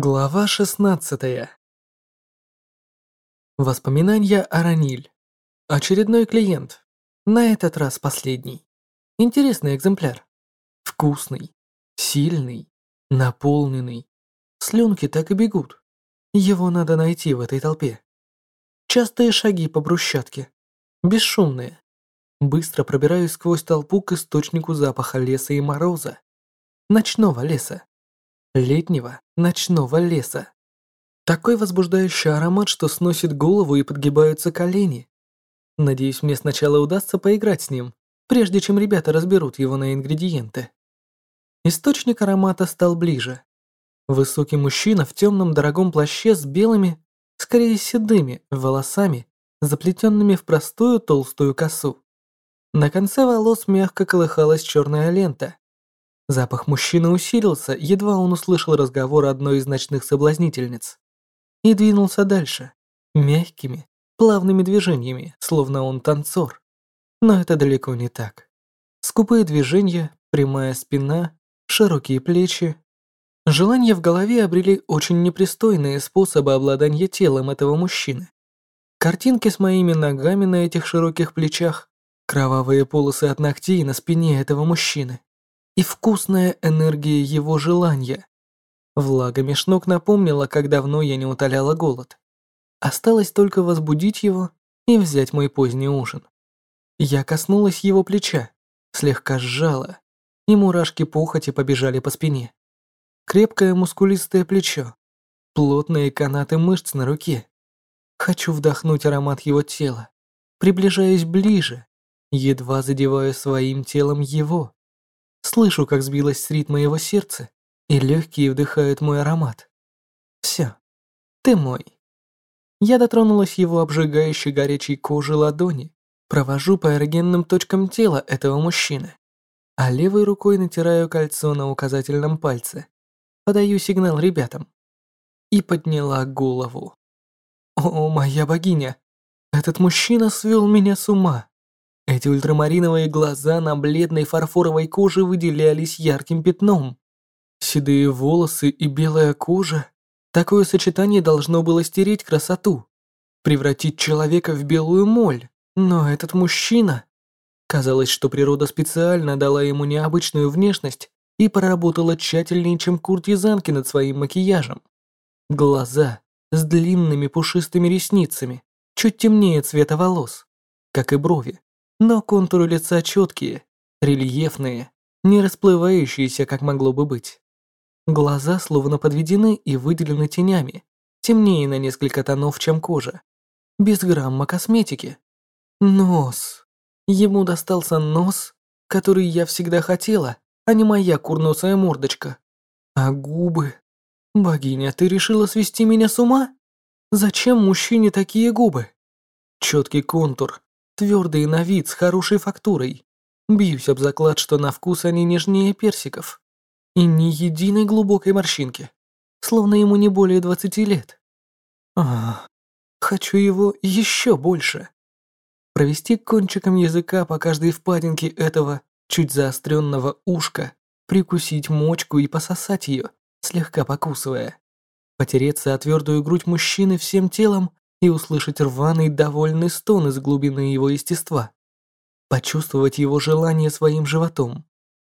Глава 16. Воспоминания о Раниль. Очередной клиент. На этот раз последний. Интересный экземпляр. Вкусный, сильный, наполненный. Слюнки так и бегут. Его надо найти в этой толпе. Частые шаги по брусчатке. Бесшумные. Быстро пробираюсь сквозь толпу к источнику запаха леса и мороза. Ночного леса летнего ночного леса. Такой возбуждающий аромат, что сносит голову и подгибаются колени. Надеюсь, мне сначала удастся поиграть с ним, прежде чем ребята разберут его на ингредиенты. Источник аромата стал ближе. Высокий мужчина в темном дорогом плаще с белыми, скорее седыми, волосами, заплетенными в простую толстую косу. На конце волос мягко колыхалась черная лента, Запах мужчины усилился, едва он услышал разговор одной из ночных соблазнительниц. И двинулся дальше, мягкими, плавными движениями, словно он танцор. Но это далеко не так. Скупые движения, прямая спина, широкие плечи. Желания в голове обрели очень непристойные способы обладания телом этого мужчины. Картинки с моими ногами на этих широких плечах, кровавые полосы от ногтей на спине этого мужчины и вкусная энергия его желания. Влага меж ног напомнила, как давно я не утоляла голод. Осталось только возбудить его и взять мой поздний ужин. Я коснулась его плеча, слегка сжала, и мурашки похоти побежали по спине. Крепкое мускулистое плечо, плотные канаты мышц на руке. Хочу вдохнуть аромат его тела, приближаясь ближе, едва задевая своим телом его. Слышу, как сбилось с ритма его сердце, и легкие вдыхают мой аромат. Все, ты мой. Я дотронулась его обжигающей горячей кожи ладони, провожу по эрогенным точкам тела этого мужчины, а левой рукой натираю кольцо на указательном пальце, подаю сигнал ребятам. И подняла голову. О, моя богиня, этот мужчина свел меня с ума. Эти ультрамариновые глаза на бледной фарфоровой коже выделялись ярким пятном. Седые волосы и белая кожа. Такое сочетание должно было стереть красоту, превратить человека в белую моль. Но этот мужчина... Казалось, что природа специально дала ему необычную внешность и поработала тщательнее, чем Курт Язанки над своим макияжем. Глаза с длинными пушистыми ресницами, чуть темнее цвета волос, как и брови но контуры лица четкие, рельефные, не расплывающиеся, как могло бы быть. Глаза словно подведены и выделены тенями, темнее на несколько тонов, чем кожа. Без грамма косметики. Нос. Ему достался нос, который я всегда хотела, а не моя курносая мордочка. А губы... Богиня, ты решила свести меня с ума? Зачем мужчине такие губы? Четкий контур, Твердые на вид, с хорошей фактурой. Бьюсь об заклад, что на вкус они нежнее персиков. И ни единой глубокой морщинки. Словно ему не более двадцати лет. Ах, хочу его еще больше. Провести кончиком языка по каждой впадинке этого чуть заостренного ушка, прикусить мочку и пососать ее, слегка покусывая. Потереться о твердую грудь мужчины всем телом и услышать рваный довольный стон из глубины его естества. Почувствовать его желание своим животом.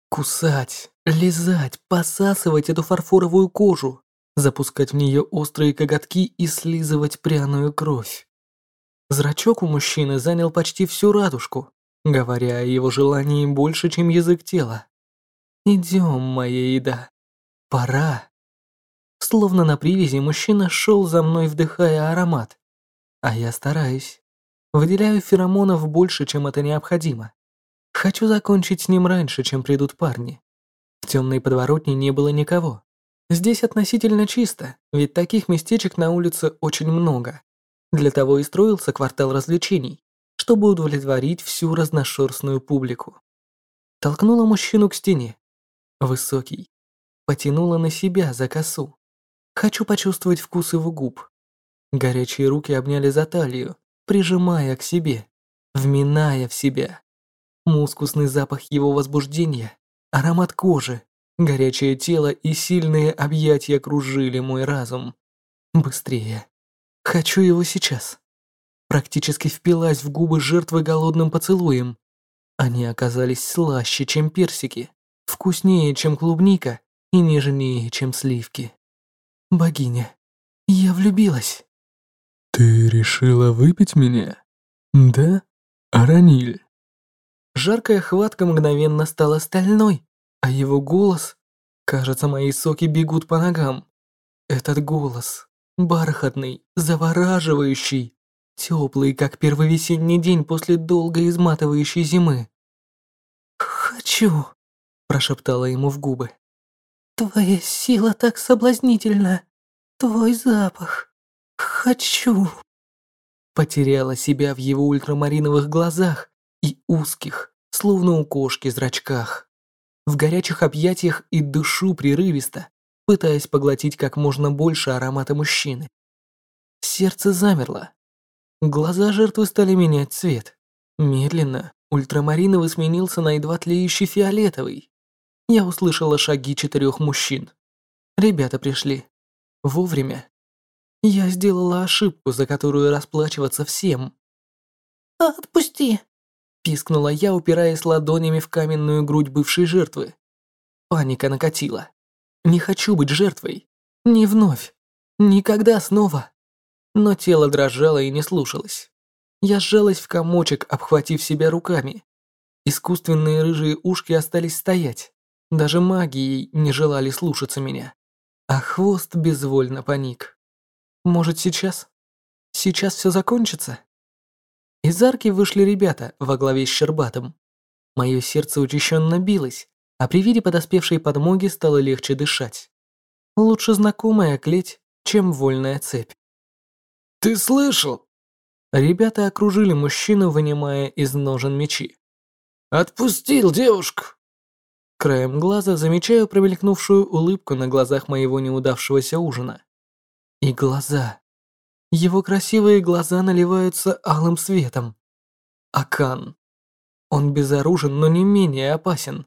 Кусать, лизать, посасывать эту фарфоровую кожу, запускать в нее острые коготки и слизывать пряную кровь. Зрачок у мужчины занял почти всю радужку, говоря о его желании больше, чем язык тела. «Идем, моя еда. Пора». Словно на привязи мужчина шел за мной, вдыхая аромат. А я стараюсь. Выделяю феромонов больше, чем это необходимо. Хочу закончить с ним раньше, чем придут парни. В темной подворотне не было никого. Здесь относительно чисто, ведь таких местечек на улице очень много. Для того и строился квартал развлечений, чтобы удовлетворить всю разношерстную публику. Толкнула мужчину к стене. Высокий. Потянула на себя за косу. Хочу почувствовать вкус его губ. Горячие руки обняли за талию, прижимая к себе, вминая в себя. Мускусный запах его возбуждения, аромат кожи, Горячее тело и сильные объятия кружили мой разум. Быстрее. Хочу его сейчас. Практически впилась в губы жертвы голодным поцелуем. Они оказались слаще, чем персики, вкуснее, чем клубника и нежнее, чем сливки. Богиня, я влюбилась. Ты решила выпить меня? Да, Араниль? Жаркая хватка мгновенно стала стальной, а его голос... Кажется, мои соки бегут по ногам. Этот голос, бархатный, завораживающий, теплый, как первый весенний день после долгой изматывающей зимы. «Хочу», – прошептала ему в губы. «Твоя сила так соблазнительна. Твой запах. Хочу». Потеряла себя в его ультрамариновых глазах и узких, словно у кошки, зрачках. В горячих объятиях и душу прерывисто, пытаясь поглотить как можно больше аромата мужчины. Сердце замерло. Глаза жертвы стали менять цвет. Медленно, ультрамариновый сменился на едва тлеющий фиолетовый. Я услышала шаги четырех мужчин. Ребята пришли. Вовремя. Я сделала ошибку, за которую расплачиваться всем. «Отпусти!» – пискнула я, упираясь ладонями в каменную грудь бывшей жертвы. Паника накатила. Не хочу быть жертвой. Не вновь. Никогда снова. Но тело дрожало и не слушалось. Я сжалась в комочек, обхватив себя руками. Искусственные рыжие ушки остались стоять. Даже магией не желали слушаться меня. А хвост безвольно поник. Может, сейчас? Сейчас все закончится? Из арки вышли ребята во главе с Щербатом. Мое сердце учащенно билось, а при виде подоспевшей подмоги стало легче дышать. Лучше знакомая клеть, чем вольная цепь. «Ты слышал?» Ребята окружили мужчину, вынимая из ножен мечи. «Отпустил девушку!» Краем глаза замечаю промелькнувшую улыбку на глазах моего неудавшегося ужина. И глаза. Его красивые глаза наливаются алым светом. Акан. Он безоружен, но не менее опасен.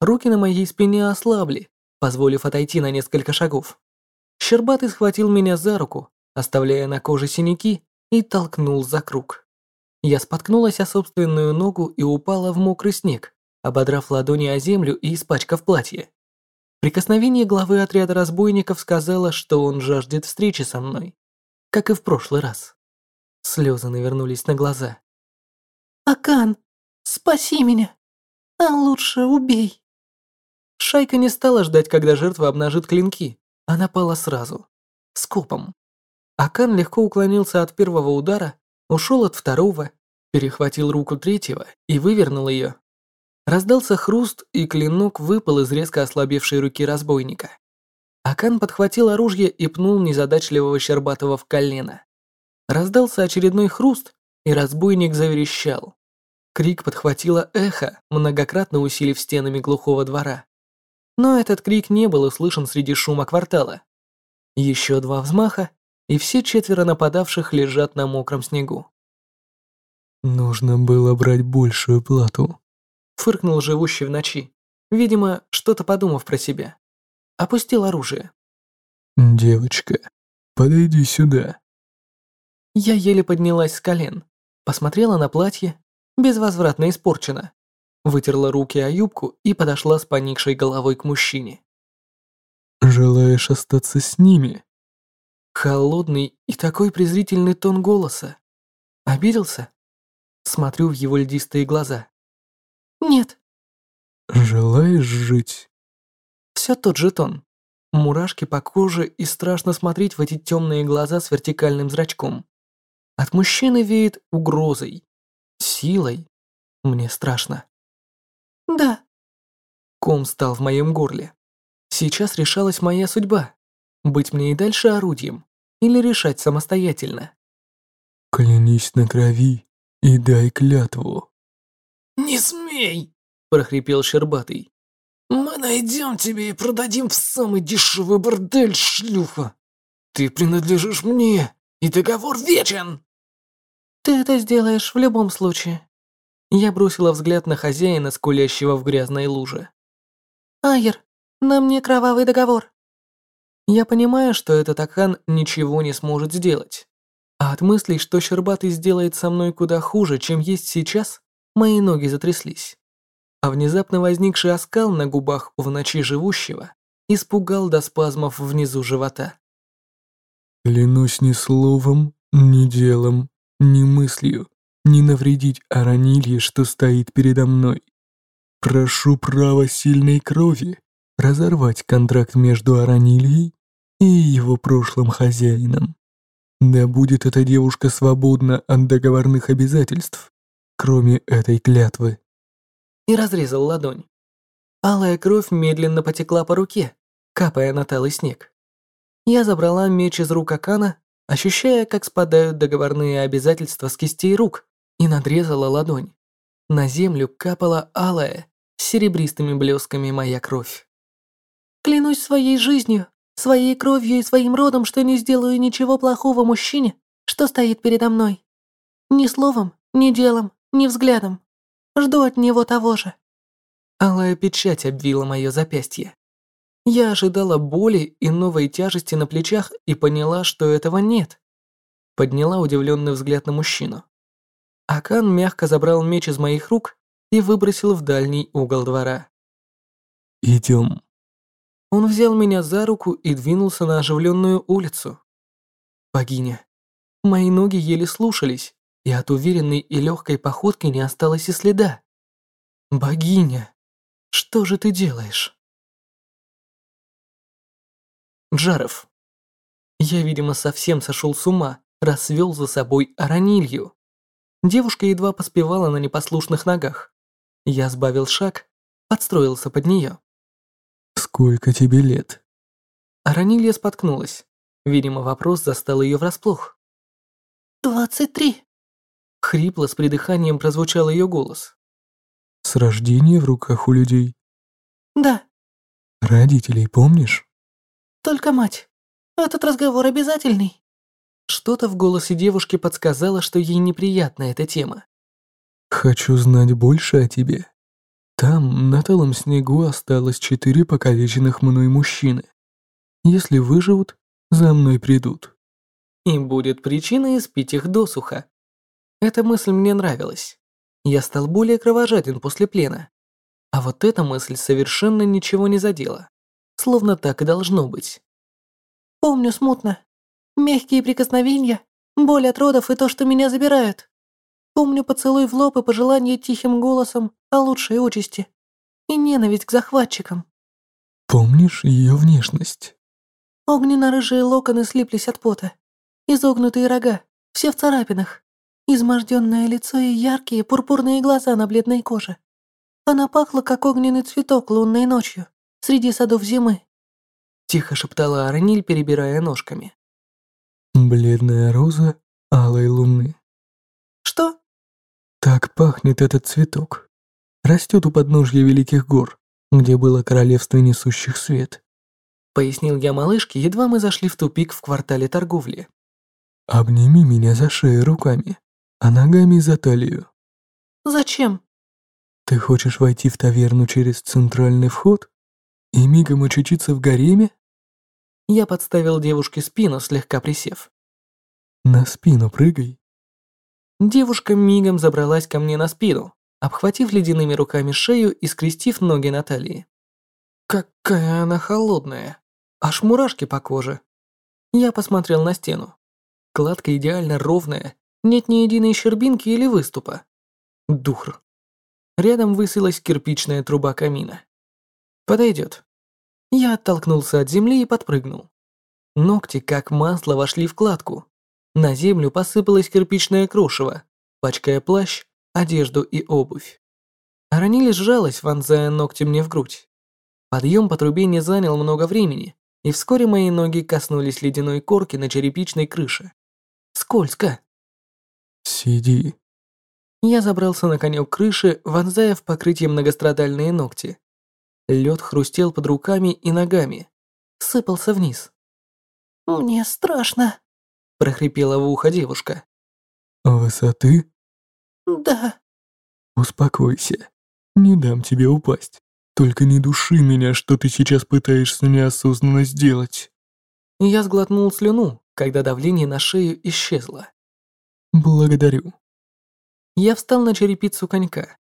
Руки на моей спине ослабли, позволив отойти на несколько шагов. Щербатый схватил меня за руку, оставляя на коже синяки и толкнул за круг. Я споткнулась о собственную ногу и упала в мокрый снег, ободрав ладони о землю и испачкав платье. Прикосновение главы отряда разбойников сказала, что он жаждет встречи со мной, как и в прошлый раз. Слезы навернулись на глаза. «Акан, спаси меня, а лучше убей». Шайка не стала ждать, когда жертва обнажит клинки, а напала сразу, скопом. Акан легко уклонился от первого удара, ушел от второго, перехватил руку третьего и вывернул ее. Раздался хруст, и клинок выпал из резко ослабевшей руки разбойника. Акан подхватил оружие и пнул незадачливого Щербатого в колено. Раздался очередной хруст, и разбойник заверещал. Крик подхватило эхо, многократно усилив стенами глухого двора. Но этот крик не был услышан среди шума квартала. Еще два взмаха, и все четверо нападавших лежат на мокром снегу. «Нужно было брать большую плату», — фыркнул живущий в ночи, видимо, что-то подумав про себя. Опустил оружие. «Девочка, подойди сюда». Я еле поднялась с колен, посмотрела на платье, безвозвратно испорчено, вытерла руки о юбку и подошла с поникшей головой к мужчине. «Желаешь остаться с ними?» Холодный и такой презрительный тон голоса. Обиделся? Смотрю в его льдистые глаза. Нет. Желаешь жить? Все тот же тон. Мурашки по коже и страшно смотреть в эти темные глаза с вертикальным зрачком. От мужчины веет угрозой, силой. Мне страшно. Да. Ком стал в моем горле. Сейчас решалась моя судьба. Быть мне и дальше орудием или решать самостоятельно? Клянись на крови и дай клятву. Не смей, прохрипел Щербатый. Мы найдем тебя и продадим в самый дешевый бордель, шлюха. Ты принадлежишь мне, и договор вечен. Ты это сделаешь в любом случае. Я бросила взгляд на хозяина, скулящего в грязной луже. Айер, На мне кровавый договор. Я понимаю, что этот Акан ничего не сможет сделать. А от мыслей, что Щербатый сделает со мной куда хуже, чем есть сейчас, мои ноги затряслись. А внезапно возникший оскал на губах в ночи живущего испугал до спазмов внизу живота. Клянусь ни словом, ни делом, ни мыслью, не навредить Аранилье, что стоит передо мной. Прошу права сильной крови разорвать контракт между Аранильей и его прошлым хозяином. Да будет эта девушка свободна от договорных обязательств, кроме этой клятвы. И разрезал ладонь. Алая кровь медленно потекла по руке, капая на талый снег. Я забрала меч из рук Акана, ощущая, как спадают договорные обязательства с кистей рук, и надрезала ладонь. На землю капала алая, с серебристыми блесками моя кровь. «Клянусь своей жизнью, своей кровью и своим родом, что не сделаю ничего плохого мужчине, что стоит передо мной. Ни словом, ни делом, ни взглядом. Жду от него того же. Алая печать обвила мое запястье. Я ожидала боли и новой тяжести на плечах и поняла, что этого нет. Подняла удивленный взгляд на мужчину. Акан мягко забрал меч из моих рук и выбросил в дальний угол двора. Идем. Он взял меня за руку и двинулся на оживленную улицу. Богиня. Мои ноги еле слушались, и от уверенной и легкой походки не осталось и следа. Богиня, что же ты делаешь? Джаров. Я, видимо, совсем сошел с ума, расвел за собой Аранилью. Девушка едва поспевала на непослушных ногах. Я сбавил шаг, подстроился под нее. «Сколько тебе лет?» Аранилья споткнулась. Видимо, вопрос застал ее врасплох. «Двадцать три». Хрипло с придыханием прозвучал ее голос. «С рождения в руках у людей?» «Да». «Родителей помнишь?» «Только мать. Этот разговор обязательный». Что-то в голосе девушки подсказало, что ей неприятна эта тема. «Хочу знать больше о тебе. Там, на талом снегу, осталось четыре покалеченных мной мужчины. Если выживут, за мной придут. И будет причина испить их досуха. Эта мысль мне нравилась. Я стал более кровожаден после плена. А вот эта мысль совершенно ничего не задела. Словно так и должно быть. Помню смутно. Мягкие прикосновения, боль от родов и то, что меня забирают. Помню поцелуй в лоб и пожелание тихим голосом о лучшей участи. И ненависть к захватчикам. Помнишь ее внешность? Огненно-рыжие локоны слиплись от пота. Изогнутые рога, все в царапинах. Изможденное лицо и яркие пурпурные глаза на бледной коже. Она пахла, как огненный цветок лунной ночью, среди садов зимы. Тихо шептала Арниль, перебирая ножками. Бледная роза алой луны. Что? Так пахнет этот цветок. Растет у подножья великих гор, где было королевство несущих свет. Пояснил я малышке, едва мы зашли в тупик в квартале торговли. Обними меня за шею руками, а ногами за талию. Зачем? Ты хочешь войти в таверну через центральный вход? И мигом очутиться в гареме? Я подставил девушке спину, слегка присев. На спину прыгай. Девушка мигом забралась ко мне на спину, обхватив ледяными руками шею и скрестив ноги на талии. Какая она холодная. Аж мурашки по коже. Я посмотрел на стену. Кладка идеально ровная, нет ни единой щербинки или выступа. Духр. Рядом высилась кирпичная труба камина. Подойдет. Я оттолкнулся от земли и подпрыгнул. Ногти, как масло, вошли в кладку. На землю посыпалось кирпичное крошево, пачкая плащ, одежду и обувь. Араниль сжалась, вонзая ногти мне в грудь. Подъем по трубе не занял много времени, и вскоре мои ноги коснулись ледяной корки на черепичной крыше. Скользко. Сиди. Я забрался на конек крыши, вонзая в покрытие многострадальные ногти. Лед хрустел под руками и ногами. Сыпался вниз. «Мне страшно», – прохрипела в ухо девушка. Высоты? «Да». Успокойся. Не дам тебе упасть. Только не души меня, что ты сейчас пытаешься неосознанно сделать. Я сглотнул слюну, когда давление на шею исчезло. Благодарю. Я встал на черепицу конька.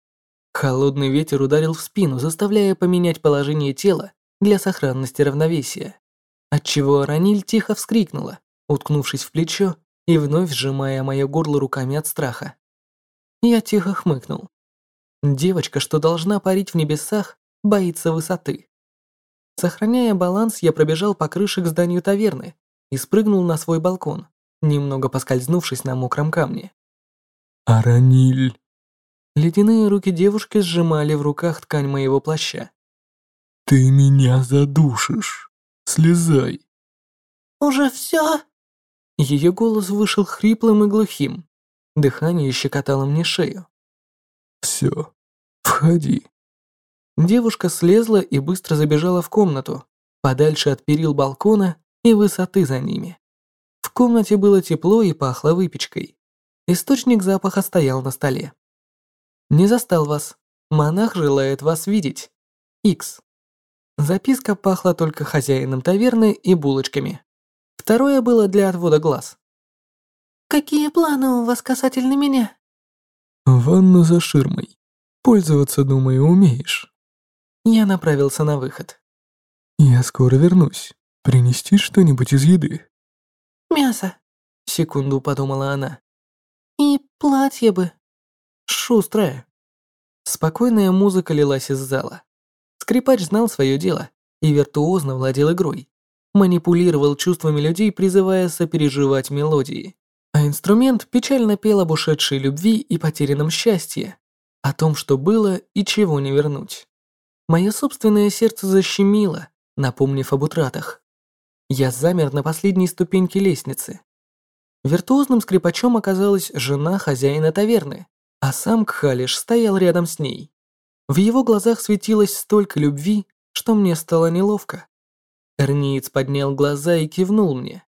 Холодный ветер ударил в спину, заставляя поменять положение тела для сохранности равновесия. Отчего Араниль тихо вскрикнула, уткнувшись в плечо и вновь сжимая мое горло руками от страха. Я тихо хмыкнул. Девочка, что должна парить в небесах, боится высоты. Сохраняя баланс, я пробежал по крыше к зданию таверны и спрыгнул на свой балкон, немного поскользнувшись на мокром камне. «Араниль!» Ледяные руки девушки сжимали в руках ткань моего плаща. «Ты меня задушишь! Слезай!» «Уже все?» Ее голос вышел хриплым и глухим. Дыхание щекотало мне шею. «Все, входи». Девушка слезла и быстро забежала в комнату, подальше от перил балкона и высоты за ними. В комнате было тепло и пахло выпечкой. Источник запаха стоял на столе. «Не застал вас. Монах желает вас видеть. Икс». Записка пахла только хозяином таверны и булочками. Второе было для отвода глаз. «Какие планы у вас касательно меня?» «Ванну за ширмой. Пользоваться, думаю, умеешь». Я направился на выход. «Я скоро вернусь. Принести что-нибудь из еды?» «Мясо», — секунду подумала она. «И платье бы». «Шустрая». Спокойная музыка лилась из зала. Скрипач знал свое дело и виртуозно владел игрой. Манипулировал чувствами людей, призывая сопереживать мелодии. А инструмент печально пел об ушедшей любви и потерянном счастье, о том, что было и чего не вернуть. Мое собственное сердце защемило, напомнив об утратах. Я замер на последней ступеньке лестницы. Виртуозным скрипачом оказалась жена хозяина таверны, а сам Кхалиш стоял рядом с ней. В его глазах светилось столько любви, что мне стало неловко. Эрниец поднял глаза и кивнул мне.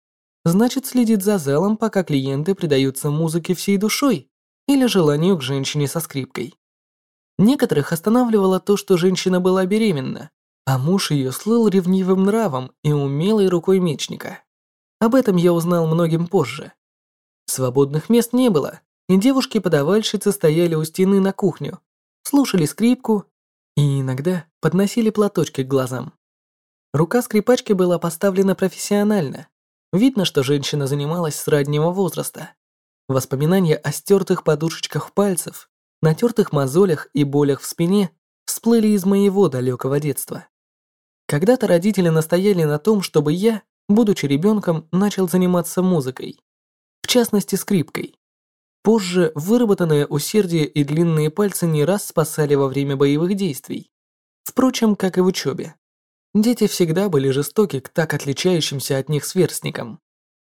Значит, следит за залом, пока клиенты предаются музыке всей душой или желанию к женщине со скрипкой. Некоторых останавливало то, что женщина была беременна, а муж ее слыл ревнивым нравом и умелой рукой мечника. Об этом я узнал многим позже. Свободных мест не было, и девушки-подавальщицы стояли у стены на кухню, слушали скрипку и иногда подносили платочки к глазам. Рука скрипачки была поставлена профессионально. Видно, что женщина занималась с раннего возраста. Воспоминания о стертых подушечках пальцев натертых мозолях и болях в спине всплыли из моего далекого детства. Когда-то родители настояли на том, чтобы я, будучи ребенком, начал заниматься музыкой. В частности, скрипкой. Позже выработанное усердие и длинные пальцы не раз спасали во время боевых действий. Впрочем, как и в учебе. Дети всегда были жестоки к так отличающимся от них сверстникам.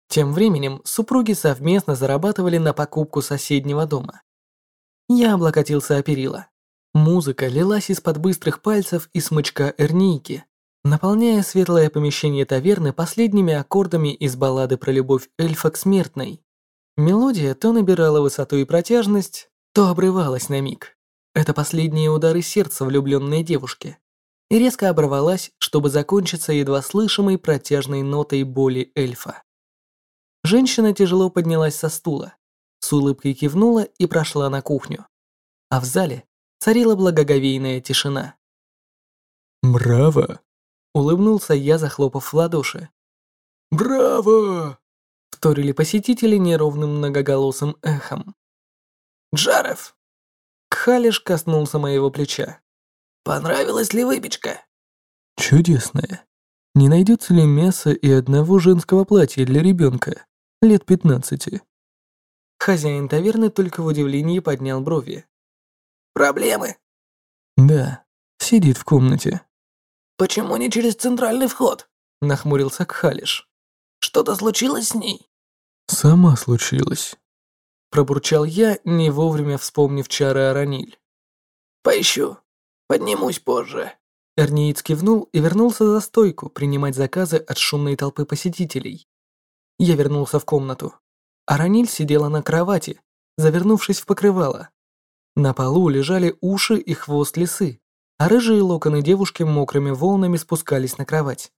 Тем временем супруги совместно зарабатывали на покупку соседнего дома. Я облокотился о перила. Музыка лилась из-под быстрых пальцев и смычка эрнийки, наполняя светлое помещение таверны последними аккордами из баллады про любовь эльфа к смертной. Мелодия то набирала высоту и протяжность, то обрывалась на миг. Это последние удары сердца влюбленной девушки. И резко оборвалась, чтобы закончиться едва слышимой протяжной нотой боли эльфа. Женщина тяжело поднялась со стула, с улыбкой кивнула и прошла на кухню. А в зале царила благоговейная тишина. «Браво!» — улыбнулся я, захлопав в ладоши. «Браво!» — вторили посетители неровным многоголосым эхом. «Джаров!» Кхалиш коснулся моего плеча. «Понравилась ли выпечка?» «Чудесная. Не найдется ли мяса и одного женского платья для ребенка лет пятнадцати?» Хозяин таверны только в удивлении поднял брови. «Проблемы?» «Да, сидит в комнате». «Почему не через центральный вход?» – нахмурился Кхалиш. «Что-то случилось с ней?» «Сама случилось», – пробурчал я, не вовремя вспомнив чары Араниль. «Поищу. Поднимусь позже». Эрнииц кивнул и вернулся за стойку принимать заказы от шумной толпы посетителей. Я вернулся в комнату. Араниль сидела на кровати, завернувшись в покрывало. На полу лежали уши и хвост лисы, а рыжие локоны девушки мокрыми волнами спускались на кровать.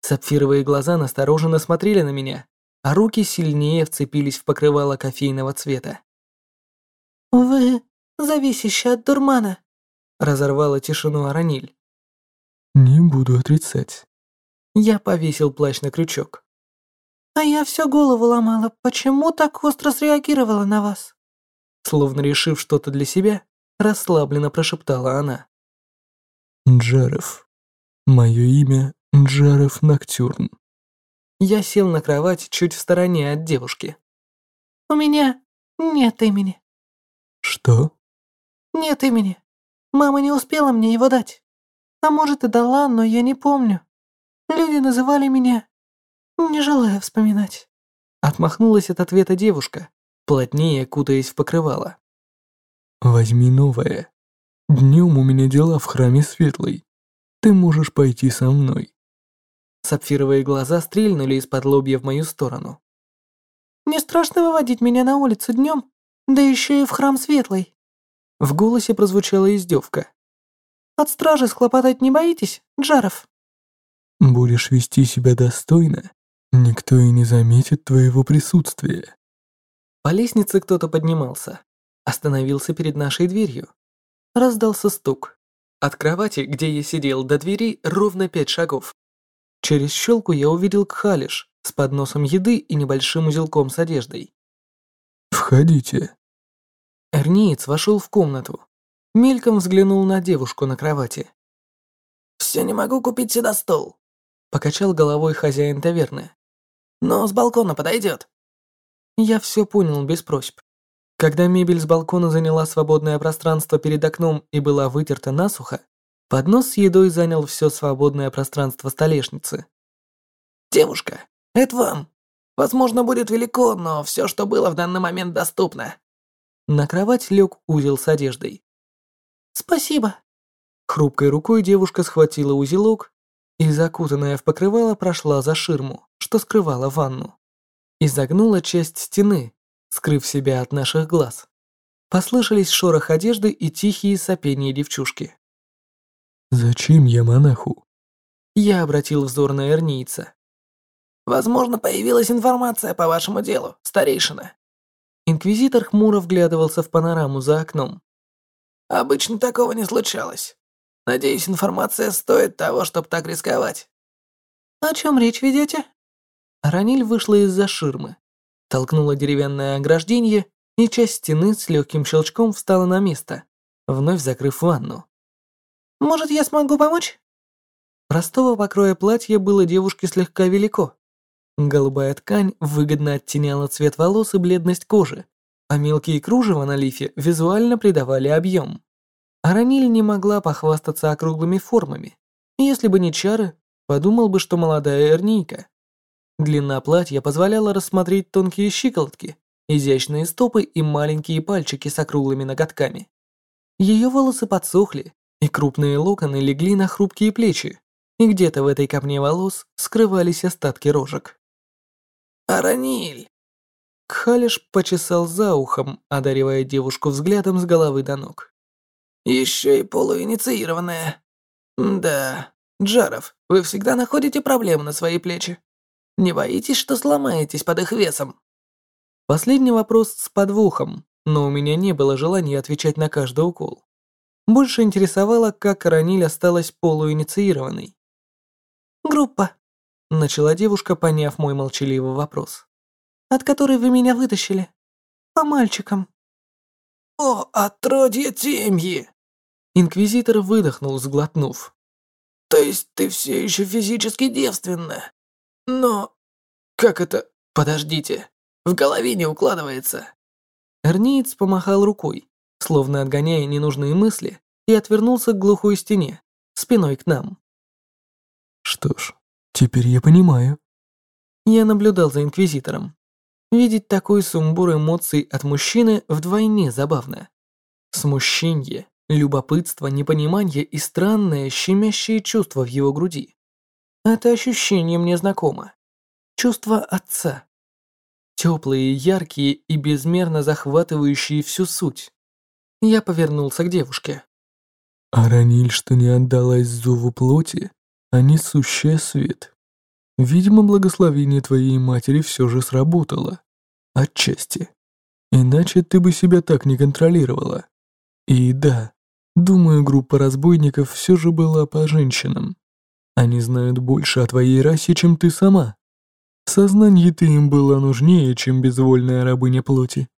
Сапфировые глаза настороженно смотрели на меня, а руки сильнее вцепились в покрывало кофейного цвета. «Вы зависящий от дурмана», — разорвала тишину Араниль. «Не буду отрицать». Я повесил плащ на крючок. «А я всю голову ломала, почему так остро среагировала на вас?» Словно решив что-то для себя, расслабленно прошептала она. «Джаров. Мое имя Джаров Ноктюрн». Я сел на кровать чуть в стороне от девушки. «У меня нет имени». «Что?» «Нет имени. Мама не успела мне его дать. А может и дала, но я не помню. Люди называли меня... Не желая вспоминать». Отмахнулась от ответа девушка, плотнее кутаясь в покрывало. «Возьми новое. Днем у меня дела в храме Светлой. Ты можешь пойти со мной». Сапфировые глаза стрельнули из-под лобья в мою сторону. «Не страшно выводить меня на улицу днем, да еще и в храм Светлый?» В голосе прозвучала издевка. «От стражи схлопотать не боитесь, Джаров?» «Будешь вести себя достойно, никто и не заметит твоего присутствия». По лестнице кто-то поднимался. Остановился перед нашей дверью. Раздался стук. От кровати, где я сидел, до двери ровно пять шагов. Через щелку я увидел Кхалиш с подносом еды и небольшим узелком с одеждой. «Входите». Эрниец вошел в комнату. Мельком взглянул на девушку на кровати. «Все не могу купить сюда стол», — покачал головой хозяин таверны. «Но с балкона подойдет». Я все понял без просьб. Когда мебель с балкона заняла свободное пространство перед окном и была вытерта насухо, Поднос с едой занял все свободное пространство столешницы. «Девушка, это вам. Возможно, будет велико, но все, что было в данный момент, доступно». На кровать лег узел с одеждой. «Спасибо». Хрупкой рукой девушка схватила узелок и, закутанная в покрывало, прошла за ширму, что скрывала ванну. И загнула часть стены, скрыв себя от наших глаз. Послышались шорох одежды и тихие сопения девчушки. «Зачем я монаху?» Я обратил взор на Эрнийца. «Возможно, появилась информация по вашему делу, старейшина». Инквизитор хмуро вглядывался в панораму за окном. «Обычно такого не случалось. Надеюсь, информация стоит того, чтобы так рисковать». «О чем речь ведете?» Раниль вышла из-за ширмы, толкнула деревянное ограждение, и часть стены с легким щелчком встала на место, вновь закрыв ванну. Может, я смогу помочь?» Простого покроя платья было девушке слегка велико. Голубая ткань выгодно оттеняла цвет волос и бледность кожи, а мелкие кружева на лифе визуально придавали объем. Араниль не могла похвастаться округлыми формами. Если бы не чары, подумал бы, что молодая эрнийка. Длина платья позволяла рассмотреть тонкие щиколотки, изящные стопы и маленькие пальчики с округлыми ноготками. Ее волосы подсохли, и крупные локоны легли на хрупкие плечи, и где-то в этой копне волос скрывались остатки рожек. «Араниль!» Кхалиш почесал за ухом, одаривая девушку взглядом с головы до ног. «Еще и полуинициированная. Да, Джаров, вы всегда находите проблемы на свои плечи. Не боитесь, что сломаетесь под их весом?» Последний вопрос с подвохом, но у меня не было желания отвечать на каждый укол. Больше интересовало, как Раниль осталась полуинициированной. «Группа», — начала девушка, поняв мой молчаливый вопрос. «От которой вы меня вытащили. По мальчикам». «О, отродье темьи!» Инквизитор выдохнул, сглотнув. «То есть ты все еще физически девственна? Но... Как это... Подождите. В голове не укладывается». Эрниец помахал рукой, словно отгоняя ненужные мысли, и отвернулся к глухой стене, спиной к нам. Что ж, теперь я понимаю. Я наблюдал за Инквизитором. Видеть такой сумбур эмоций от мужчины вдвойне забавно. Смущение, любопытство, непонимание и странное, щемящее чувство в его груди. Это ощущение мне знакомо. Чувство отца. Теплые, яркие и безмерно захватывающие всю суть. Я повернулся к девушке. А Раниль, что не отдалась зову плоти, а несущая свет. Видимо, благословение твоей матери все же сработало. Отчасти. Иначе ты бы себя так не контролировала. И да, думаю, группа разбойников все же была по женщинам. Они знают больше о твоей расе, чем ты сама. В сознании ты им была нужнее, чем безвольная рабыня плоти.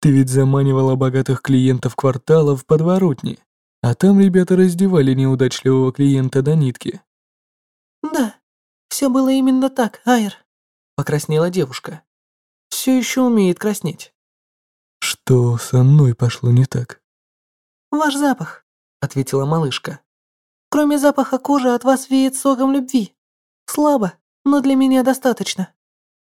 Ты ведь заманивала богатых клиентов квартала в подворотни, а там ребята раздевали неудачливого клиента до нитки. Да, все было именно так, Айр. Покраснела девушка. Все еще умеет краснеть. Что со мной пошло не так? Ваш запах, ответила малышка. Кроме запаха кожи от вас веет соком любви. Слабо, но для меня достаточно.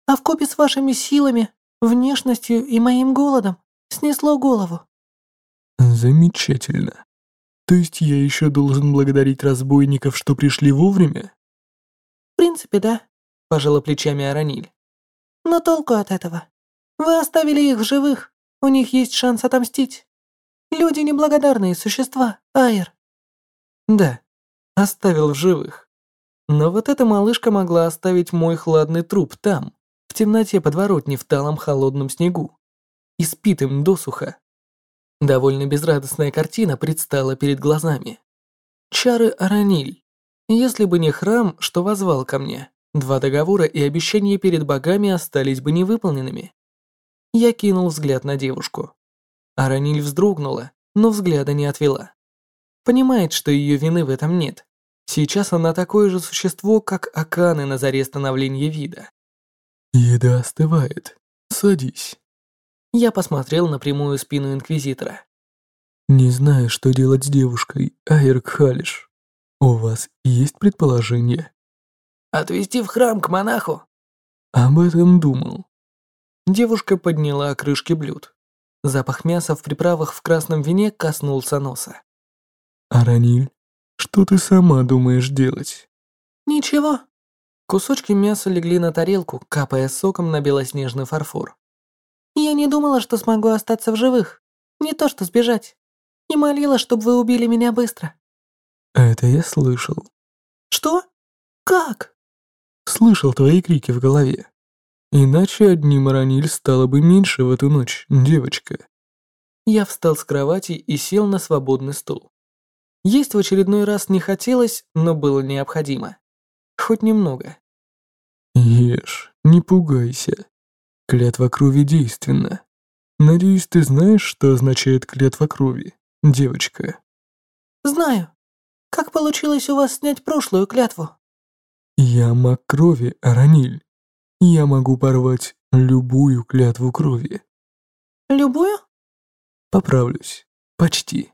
А в купе с вашими силами, внешностью и моим голодом снесло голову. Замечательно. То есть я еще должен благодарить разбойников, что пришли вовремя? В принципе, да, пожала плечами Араниль. Но толку от этого? Вы оставили их в живых, у них есть шанс отомстить. Люди неблагодарные существа, Айр. Да, Оставил в живых. Но вот эта малышка могла оставить мой хладный труп там, в темноте подворотни в талом холодном снегу, испитым досуха. Довольно безрадостная картина предстала перед глазами. Чары Араниль. Если бы не храм, что возвал ко мне, два договора и обещания перед богами остались бы невыполненными. Я кинул взгляд на девушку. Араниль вздрогнула, но взгляда не отвела. Понимает, что ее вины в этом нет. Сейчас она такое же существо, как Аканы на заре становления вида. «Еда остывает. Садись». Я посмотрел на прямую спину Инквизитора. «Не знаю, что делать с девушкой, Айрк Халиш. У вас есть предположение?» «Отвезти в храм к монаху?» «Об этом думал». Девушка подняла крышки блюд. Запах мяса в приправах в красном вине коснулся носа. «Араниль, что ты сама думаешь делать?» «Ничего». Кусочки мяса легли на тарелку, капая соком на белоснежный фарфор. «Я не думала, что смогу остаться в живых. Не то что сбежать. И молила, чтобы вы убили меня быстро». «Это я слышал». «Что? Как?» «Слышал твои крики в голове. Иначе одним Араниль стало бы меньше в эту ночь, девочка». Я встал с кровати и сел на свободный стул. Есть в очередной раз не хотелось, но было необходимо. Хоть немного. Ешь, не пугайся. Клятва крови действенна. Надеюсь, ты знаешь, что означает клятва крови, девочка? Знаю. Как получилось у вас снять прошлую клятву? Я маг крови, Араниль. Я могу порвать любую клятву крови. Любую? Поправлюсь. Почти.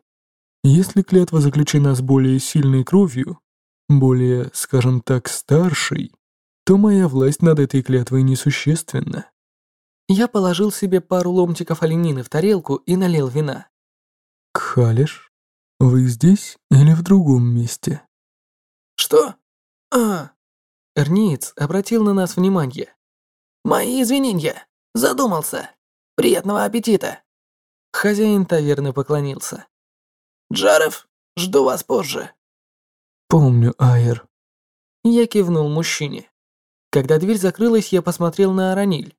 Если клятва заключена с более сильной кровью, более, скажем так, старшей, то моя власть над этой клятвой несущественна. Я положил себе пару ломтиков оленины в тарелку и налил вина. Кхалиш, вы здесь или в другом месте? Что? А. Эрниец обратил на нас внимание. Мои извинения. Задумался. Приятного аппетита. Хозяин таверны поклонился. Джарев, жду вас позже». «Помню, Айр». Я кивнул мужчине. Когда дверь закрылась, я посмотрел на Араниль.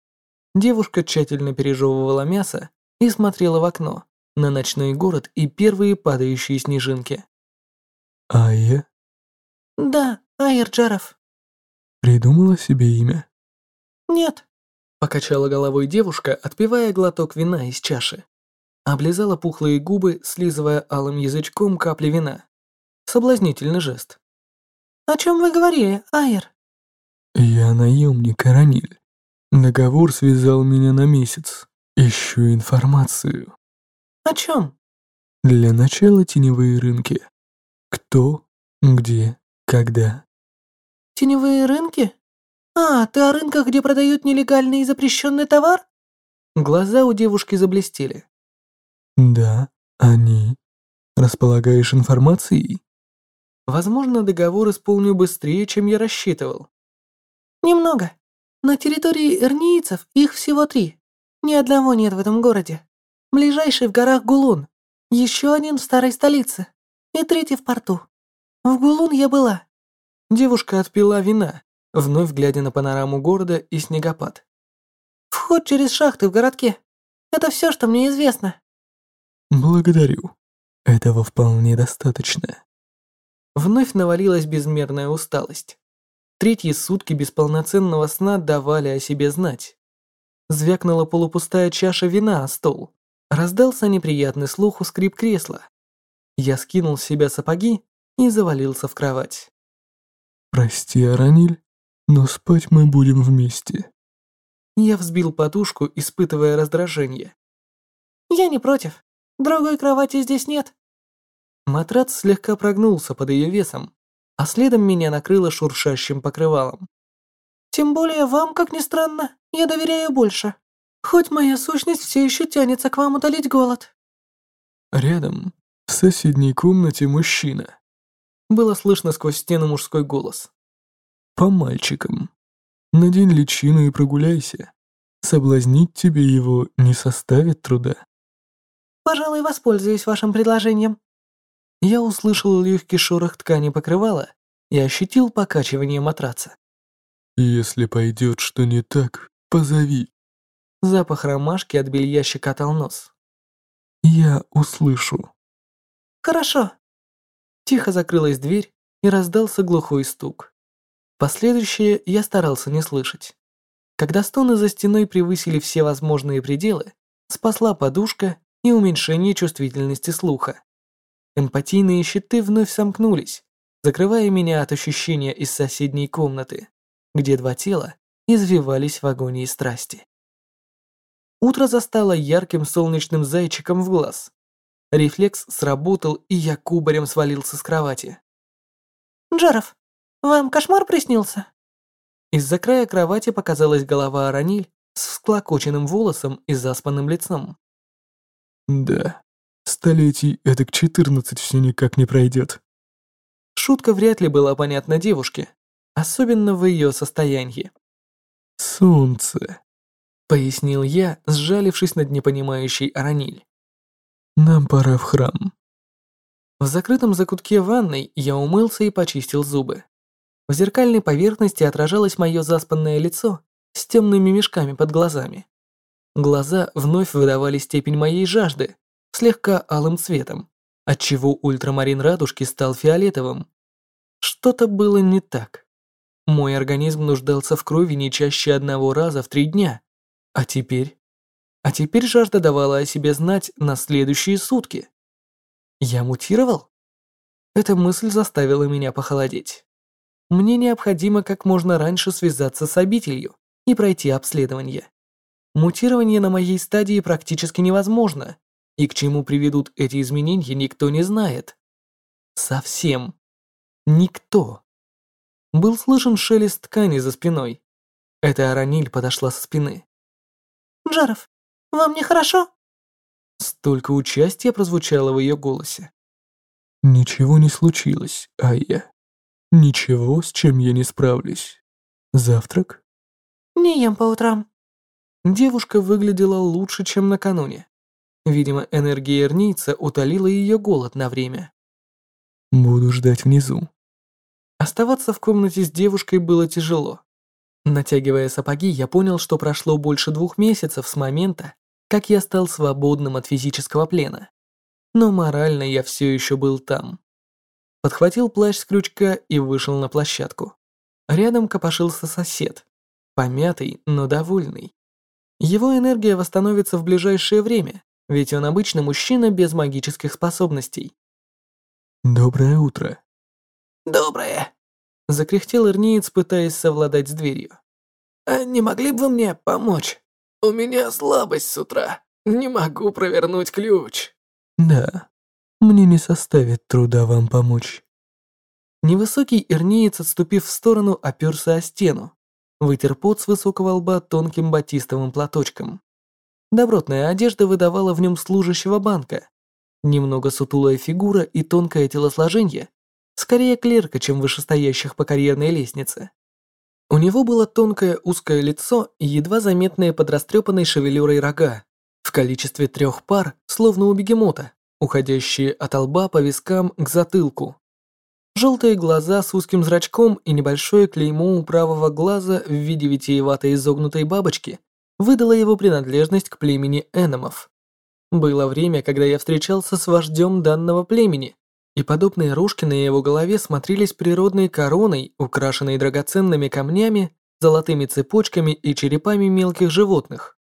Девушка тщательно пережевывала мясо и смотрела в окно, на ночной город и первые падающие снежинки. «Айя?» «Да, Айр Джаров». «Придумала себе имя?» «Нет», — покачала головой девушка, отпивая глоток вина из чаши облизала пухлые губы, слизывая алым язычком капли вина. Соблазнительный жест. «О чем вы говорили, Айр?» «Я наемник Араниль. Договор связал меня на месяц. Ищу информацию». «О чем?» «Для начала теневые рынки. Кто, где, когда». «Теневые рынки? А, ты о рынках, где продают нелегальный и запрещенный товар?» Глаза у девушки заблестели. Да, они. Располагаешь информацией? Возможно, договор исполню быстрее, чем я рассчитывал. Немного. На территории эрнийцев их всего три. Ни одного нет в этом городе. Ближайший в горах Гулун. Еще один в старой столице. и третий в порту. В Гулун я была». Девушка отпила вина, вновь глядя на панораму города и снегопад. «Вход через шахты в городке. Это все, что мне известно». «Благодарю. Этого вполне достаточно». Вновь навалилась безмерная усталость. Третьи сутки без полноценного сна давали о себе знать. Звякнула полупустая чаша вина о стол. Раздался неприятный слух у скрип кресла. Я скинул с себя сапоги и завалился в кровать. «Прости, Араниль, но спать мы будем вместе». Я взбил подушку, испытывая раздражение. «Я не против. Другой кровати здесь нет». Матрац слегка прогнулся под ее весом, а следом меня накрыло шуршащим покрывалом. «Тем более вам, как ни странно, я доверяю больше. Хоть моя сущность все еще тянется к вам утолить голод». Рядом, в соседней комнате, мужчина. Было слышно сквозь стену мужской голос. «По мальчикам. Надень личину и прогуляйся. Соблазнить тебе его не составит труда». «Пожалуй, воспользуюсь вашим предложением», я услышал легкий шорох ткани покрывала и ощутил покачивание матраца. «Если пойдет что не так, позови». Запах ромашки от белья щекотал нос. «Я услышу». «Хорошо». Тихо закрылась дверь и раздался глухой стук. Последующее я старался не слышать. Когда стоны за стеной превысили все возможные пределы, спасла подушка и уменьшение чувствительности слуха. Эмпатийные щиты вновь сомкнулись, закрывая меня от ощущения из соседней комнаты, где два тела извивались в агонии страсти. Утро застало ярким солнечным зайчиком в глаз. Рефлекс сработал, и я кубарем свалился с кровати. «Джаров, вам кошмар приснился?» Из-за края кровати показалась голова Араниль с всклокоченным волосом и заспанным лицом. «Да», Столетий эдак четырнадцать все никак не пройдет. Шутка вряд ли была понятна девушке, особенно в ее состоянии. «Солнце», — пояснил я, сжалившись над непонимающей Араниль. «Нам пора в храм». В закрытом закутке ванной я умылся и почистил зубы. В зеркальной поверхности отражалось мое заспанное лицо с темными мешками под глазами. Глаза вновь выдавали степень моей жажды, слегка алым цветом, отчего ультрамарин радужки стал фиолетовым. Что-то было не так. Мой организм нуждался в крови не чаще одного раза в три дня. А теперь? А теперь жажда давала о себе знать на следующие сутки. Я мутировал? Эта мысль заставила меня похолодеть. Мне необходимо как можно раньше связаться с обителью и пройти обследование. Мутирование на моей стадии практически невозможно, и к чему приведут эти изменения, никто не знает. Совсем. Никто. Был слышен шелест ткани за спиной. Эта Араниль подошла со спины. «Джаров, вам нехорошо?» Столько участия прозвучало в ее голосе. «Ничего не случилось, а я. Ничего, с чем я не справлюсь. Завтрак?» «Не ем по утрам». Девушка выглядела лучше, чем накануне. Видимо, энергия Эрница утолила ее голод на время. «Буду ждать внизу». Оставаться в комнате с девушкой было тяжело. Натягивая сапоги, я понял, что прошло больше двух месяцев с момента, как я стал свободным от физического плена. Но морально я все еще был там. Подхватил плащ с крючка и вышел на площадку. Рядом копошился сосед, помятый, но довольный. Его энергия восстановится в ближайшее время, ведь он обычно мужчина без магических способностей. «Доброе утро». «Доброе», — закряхтел Ирниец, пытаясь совладать с дверью. «А не могли бы вы мне помочь? У меня слабость с утра. Не могу провернуть ключ». «Да, мне не составит труда вам помочь». Невысокий Ирниец, отступив в сторону, оперся о стену, вытер пот с высокого лба тонким батистовым платочком. Добротная одежда выдавала в нем служащего банка. Немного сутулая фигура и тонкое телосложение. Скорее клерка, чем вышестоящих по карьерной лестнице. У него было тонкое узкое лицо и едва заметные под растрепанной шевелюрой рога, в количестве трех пар, словно у бегемота, уходящие от лба по вискам к затылку. Желтые глаза с узким зрачком и небольшое клеймо у правого глаза в виде витиеватой изогнутой бабочки выдало его принадлежность к племени эномов. Было время, когда я встречался с вождем данного племени, и подобные рожки на его голове смотрелись природной короной, украшенной драгоценными камнями, золотыми цепочками и черепами мелких животных.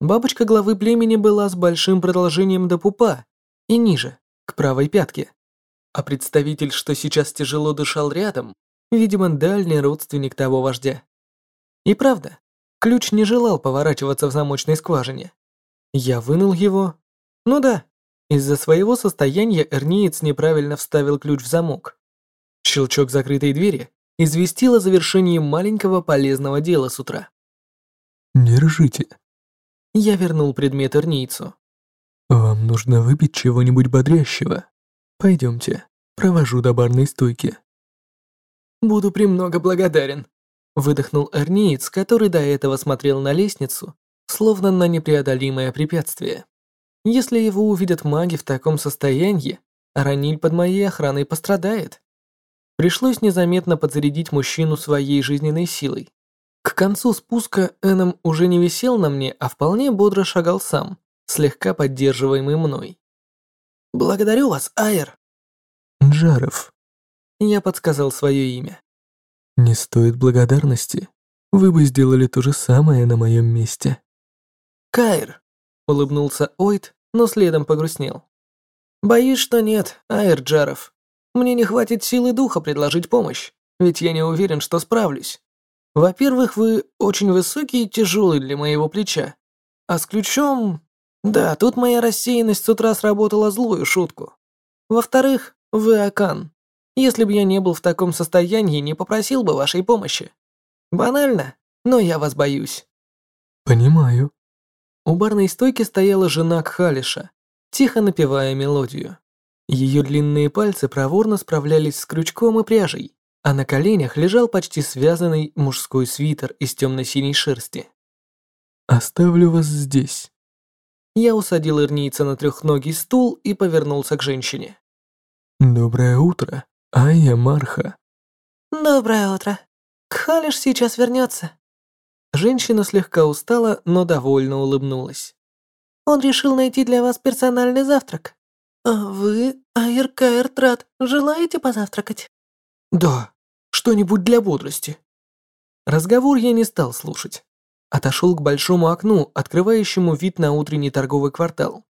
Бабочка главы племени была с большим продолжением до пупа и ниже, к правой пятке а представитель, что сейчас тяжело дышал рядом, видимо, дальний родственник того вождя. И правда, ключ не желал поворачиваться в замочной скважине. Я вынул его. Ну да, из-за своего состояния эрниец неправильно вставил ключ в замок. Щелчок закрытой двери известил о завершении маленького полезного дела с утра. «Держите». Я вернул предмет эрнийцу. «Вам нужно выпить чего-нибудь бодрящего. Пойдемте». Провожу до барной стойки. Буду премного благодарен, выдохнул Эрниец, который до этого смотрел на лестницу, словно на непреодолимое препятствие. Если его увидят маги в таком состоянии, Араниль под моей охраной пострадает. Пришлось незаметно подзарядить мужчину своей жизненной силой. К концу спуска Эном уже не висел на мне, а вполне бодро шагал сам, слегка поддерживаемый мной. «Благодарю вас, Айр», Джаров. Я подсказал свое имя. Не стоит благодарности. Вы бы сделали то же самое на моем месте. Кайр. Улыбнулся Ойд, но следом погрустнел. Боюсь, что нет, Айр Джаров. Мне не хватит силы духа предложить помощь, ведь я не уверен, что справлюсь. Во-первых, вы очень высокий и тяжелый для моего плеча. А с ключом... Да, тут моя рассеянность с утра сработала злую шутку. Во-вторых, вы Акан. Если бы я не был в таком состоянии, не попросил бы вашей помощи. Банально, но я вас боюсь. Понимаю. У барной стойки стояла жена Кхалиша, тихо напевая мелодию. Ее длинные пальцы проворно справлялись с крючком и пряжей, а на коленях лежал почти связанный мужской свитер из темно-синей шерсти. «Оставлю вас здесь». Я усадил ирнийца на трехногий стул и повернулся к женщине. «Доброе утро, Айя Марха». «Доброе утро. Кхалиш сейчас вернется». Женщина слегка устала, но довольно улыбнулась. «Он решил найти для вас персональный завтрак. А вы, Айр Каэртрат, желаете позавтракать?» «Да, что-нибудь для бодрости». Разговор я не стал слушать. Отошел к большому окну, открывающему вид на утренний торговый квартал.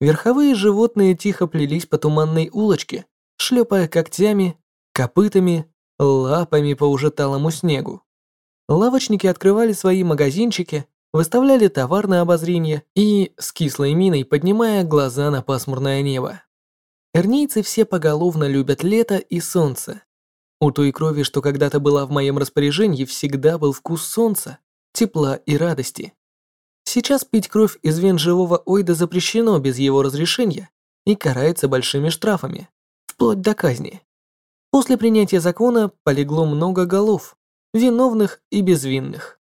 Верховые животные тихо плелись по туманной улочке, шлепая когтями, копытами, лапами по уже талому снегу. Лавочники открывали свои магазинчики, выставляли товар на обозрение и, с кислой миной, поднимая глаза на пасмурное небо. Эрнийцы все поголовно любят лето и солнце. У той крови, что когда-то была в моем распоряжении, всегда был вкус солнца, тепла и радости. Сейчас пить кровь из вен живого ойда запрещено без его разрешения и карается большими штрафами, вплоть до казни. После принятия закона полегло много голов, виновных и безвинных.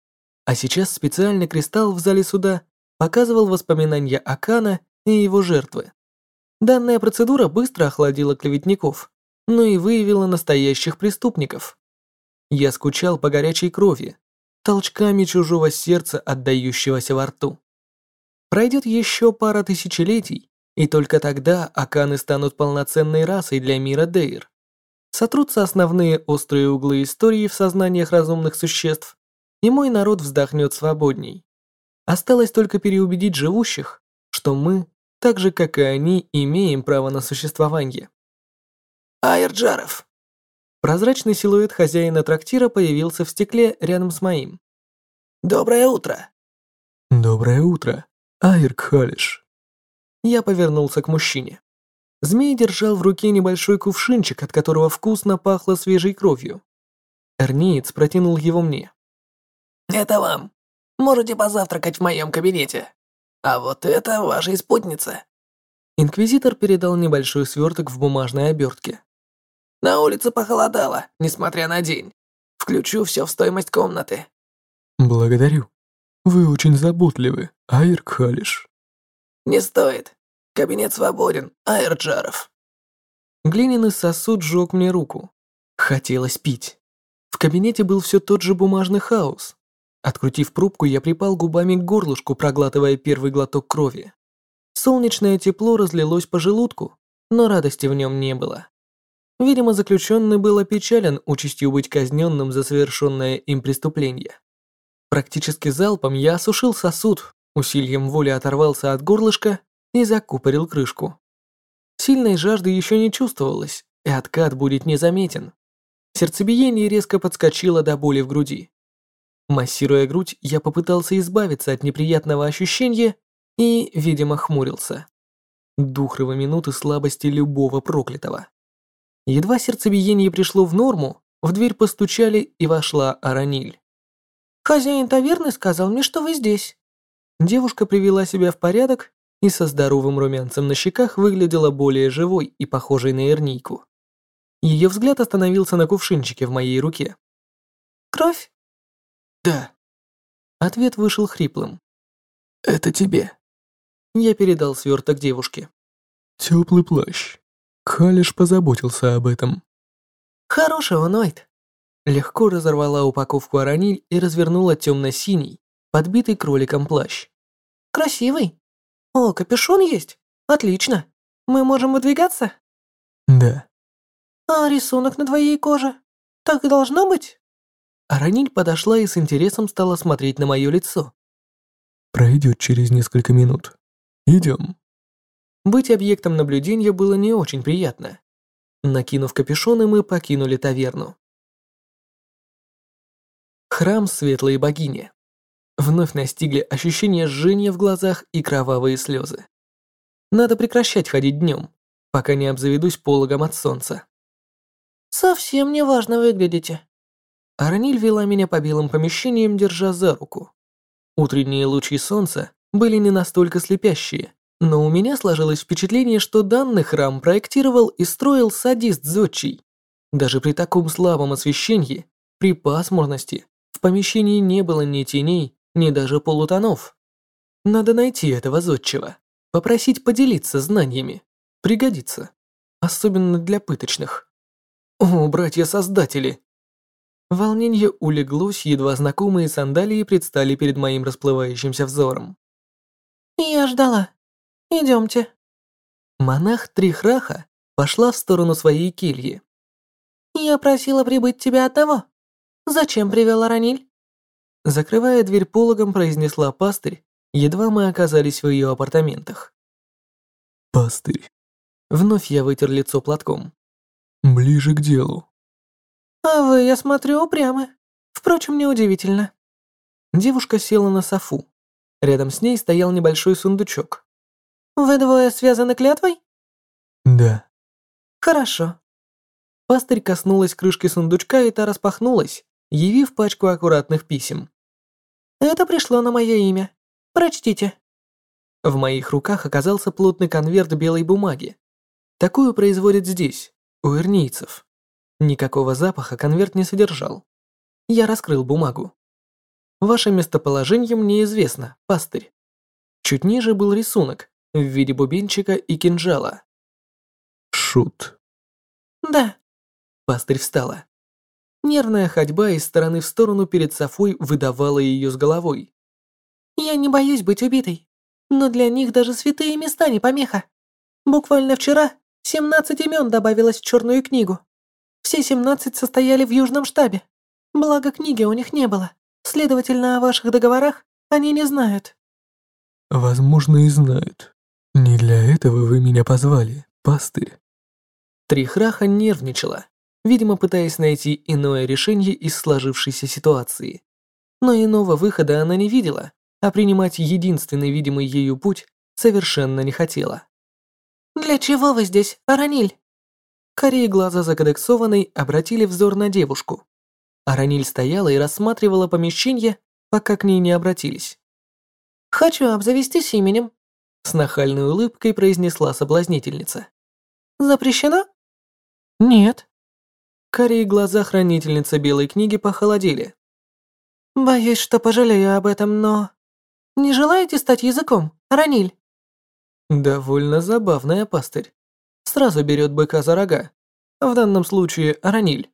А сейчас специальный кристалл в зале суда показывал воспоминания Акана и его жертвы. Данная процедура быстро охладила клеветников, но и выявила настоящих преступников. Я скучал по горячей крови, толчками чужого сердца, отдающегося во рту. Пройдет еще пара тысячелетий, и только тогда Аканы станут полноценной расой для мира Дейр. Сотрутся основные острые углы истории в сознаниях разумных существ, и мой народ вздохнет свободней. Осталось только переубедить живущих, что мы, так же как и они, имеем право на существование. Айрджаров, Прозрачный силуэт хозяина трактира появился в стекле рядом с моим. «Доброе утро!» «Доброе утро, Айрк Халиш!» Я повернулся к мужчине. Змей держал в руке небольшой кувшинчик, от которого вкусно пахло свежей кровью. Эрниец протянул его мне. «Это вам. Можете позавтракать в моем кабинете. А вот это ваша спутница». Инквизитор передал небольшой сверток в бумажной обертке. На улице похолодало, несмотря на день. Включу все в стоимость комнаты. Благодарю. Вы очень заботливы, Айр Халиш. Не стоит. Кабинет свободен, Айрджаров». Глиняный сосуд жёг мне руку. Хотелось пить. В кабинете был все тот же бумажный хаос. Открутив пробку, я припал губами к горлышку, проглатывая первый глоток крови. Солнечное тепло разлилось по желудку, но радости в нем не было. Видимо, заключенный был опечален участью быть казненным за совершенное им преступление. Практически залпом я осушил сосуд, усилием воли оторвался от горлышка и закупорил крышку. Сильной жажды еще не чувствовалось, и откат будет незаметен. Сердцебиение резко подскочило до боли в груди. Массируя грудь, я попытался избавиться от неприятного ощущения и, видимо, хмурился. Духровы минуты слабости любого проклятого. Едва сердцебиение пришло в норму, в дверь постучали и вошла Араниль. «Хозяин таверны сказал мне, что вы здесь». Девушка привела себя в порядок и со здоровым румянцем на щеках выглядела более живой и похожей на эрнийку. Ее взгляд остановился на кувшинчике в моей руке. «Кровь?» «Да». Ответ вышел хриплым. «Это тебе». Я передал сверток девушке. Теплый плащ. Халиш позаботился об этом. «Хорошего, Нойт». Легко разорвала упаковку Араниль и развернула темно-синий, подбитый кроликом плащ. «Красивый. О, капюшон есть? Отлично. Мы можем выдвигаться?» Да. «А рисунок на твоей коже? Так и должно быть?» Араниль подошла и с интересом стала смотреть на мое лицо. Пройдет через несколько минут. Идем. Быть объектом наблюдения было не очень приятно. Накинув капюшоны, мы покинули таверну. Храм Светлой Богини. Вновь настигли ощущение жжения в глазах и кровавые слезы. Надо прекращать ходить днем, пока не обзаведусь пологом от солнца. «Совсем не важно выглядите». Араниль вела меня по белым помещениям, держа за руку. Утренние лучи солнца были не настолько слепящие, но у меня сложилось впечатление, что данный храм проектировал и строил садист Зодчий. Даже при таком слабом освещении, при пасмурности, в помещении не было ни теней, ни даже полутонов. Надо найти этого Зодчего, попросить поделиться знаниями. Пригодится. Особенно для пыточных. О, братья-создатели! Волнение улеглось, едва знакомые сандалии предстали перед моим расплывающимся взором. «Я ждала. Идемте». Монах Трихраха пошла в сторону своей кельи. «Я просила прибыть тебя одного. Зачем привел Араниль?» Закрывая дверь пологом, произнесла пастырь, едва мы оказались в ее апартаментах. Пастырь. Вновь я вытер лицо платком. Ближе к делу. «А вы, я смотрю, упрямы. Впрочем, неудивительно». Девушка села на софу. Рядом с ней стоял небольшой сундучок. «Вы двое связаны клятвой?» Да. «Хорошо». Пастырь коснулась крышки сундучка, и та распахнулась, явив пачку аккуратных писем. «Это пришло на мое имя. Прочтите». В моих руках оказался плотный конверт белой бумаги. Такую производят здесь, у ирнийцев. Никакого запаха конверт не содержал. Я раскрыл бумагу. Ваше местоположение мне известно, пастырь. Чуть ниже был рисунок в виде бубенчика и кинжала. Шут. «Да». Пастырь встала. Нервная ходьба из стороны в сторону перед Софой выдавала ее с головой. «Я не боюсь быть убитой, но для них даже святые места не помеха. Буквально вчера 17 имен добавилось в черную книгу. Все 17 состояли в Южном штабе. Благо книги у них не было. Следовательно, о ваших договорах они не знают». Возможно, и знают. Не для этого вы меня позвали, пастырь. Трихраха нервничала, видимо, пытаясь найти иное решение из сложившейся ситуации. Но иного выхода она не видела, а принимать единственный видимый ею путь совершенно не хотела. «Для чего вы здесь, Араниль?» Корей глаза закодексованной обратили взор на девушку. Араниль стояла и рассматривала помещение, пока к ней не обратились. «Хочу обзавестись именем», — с нахальной улыбкой произнесла соблазнительница. «Запрещено?» «Нет». Корей глаза хранительницы белой книги похолодели. «Боюсь, что пожалею об этом, но...» «Не желаете стать языком, Араниль?» Довольно забавная пастырь. Сразу берет быка за рога. В данном случае Араниль.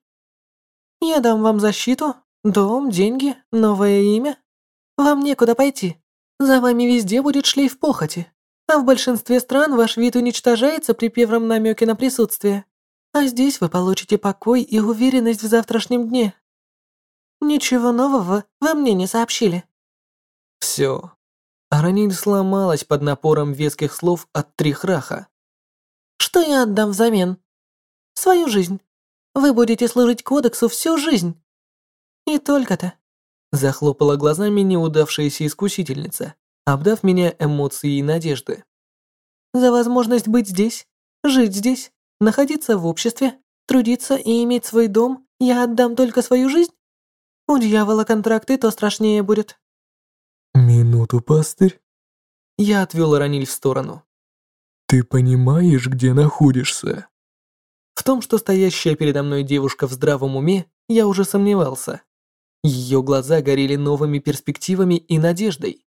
Я дам вам защиту, дом, деньги, новое имя. Вам некуда пойти. За вами везде будет шлейф похоти. А в большинстве стран ваш вид уничтожается при первом намеке на присутствие. А здесь вы получите покой и уверенность в завтрашнем дне. Ничего нового вы мне не сообщили. Все. Араниль сломалась под напором веских слов от Трихраха. Что я отдам взамен? Свою жизнь. Вы будете служить кодексу всю жизнь. И только-то. Захлопала глазами неудавшаяся искусительница, обдав меня эмоцией надежды. За возможность быть здесь, жить здесь, находиться в обществе, трудиться и иметь свой дом, я отдам только свою жизнь? У дьявола контракты то страшнее будет. Минуту, пастырь. Я отвел Раниль в сторону. Ты понимаешь, где находишься? В том, что стоящая передо мной девушка в здравом уме, я уже сомневался. Ее глаза горели новыми перспективами и надеждой.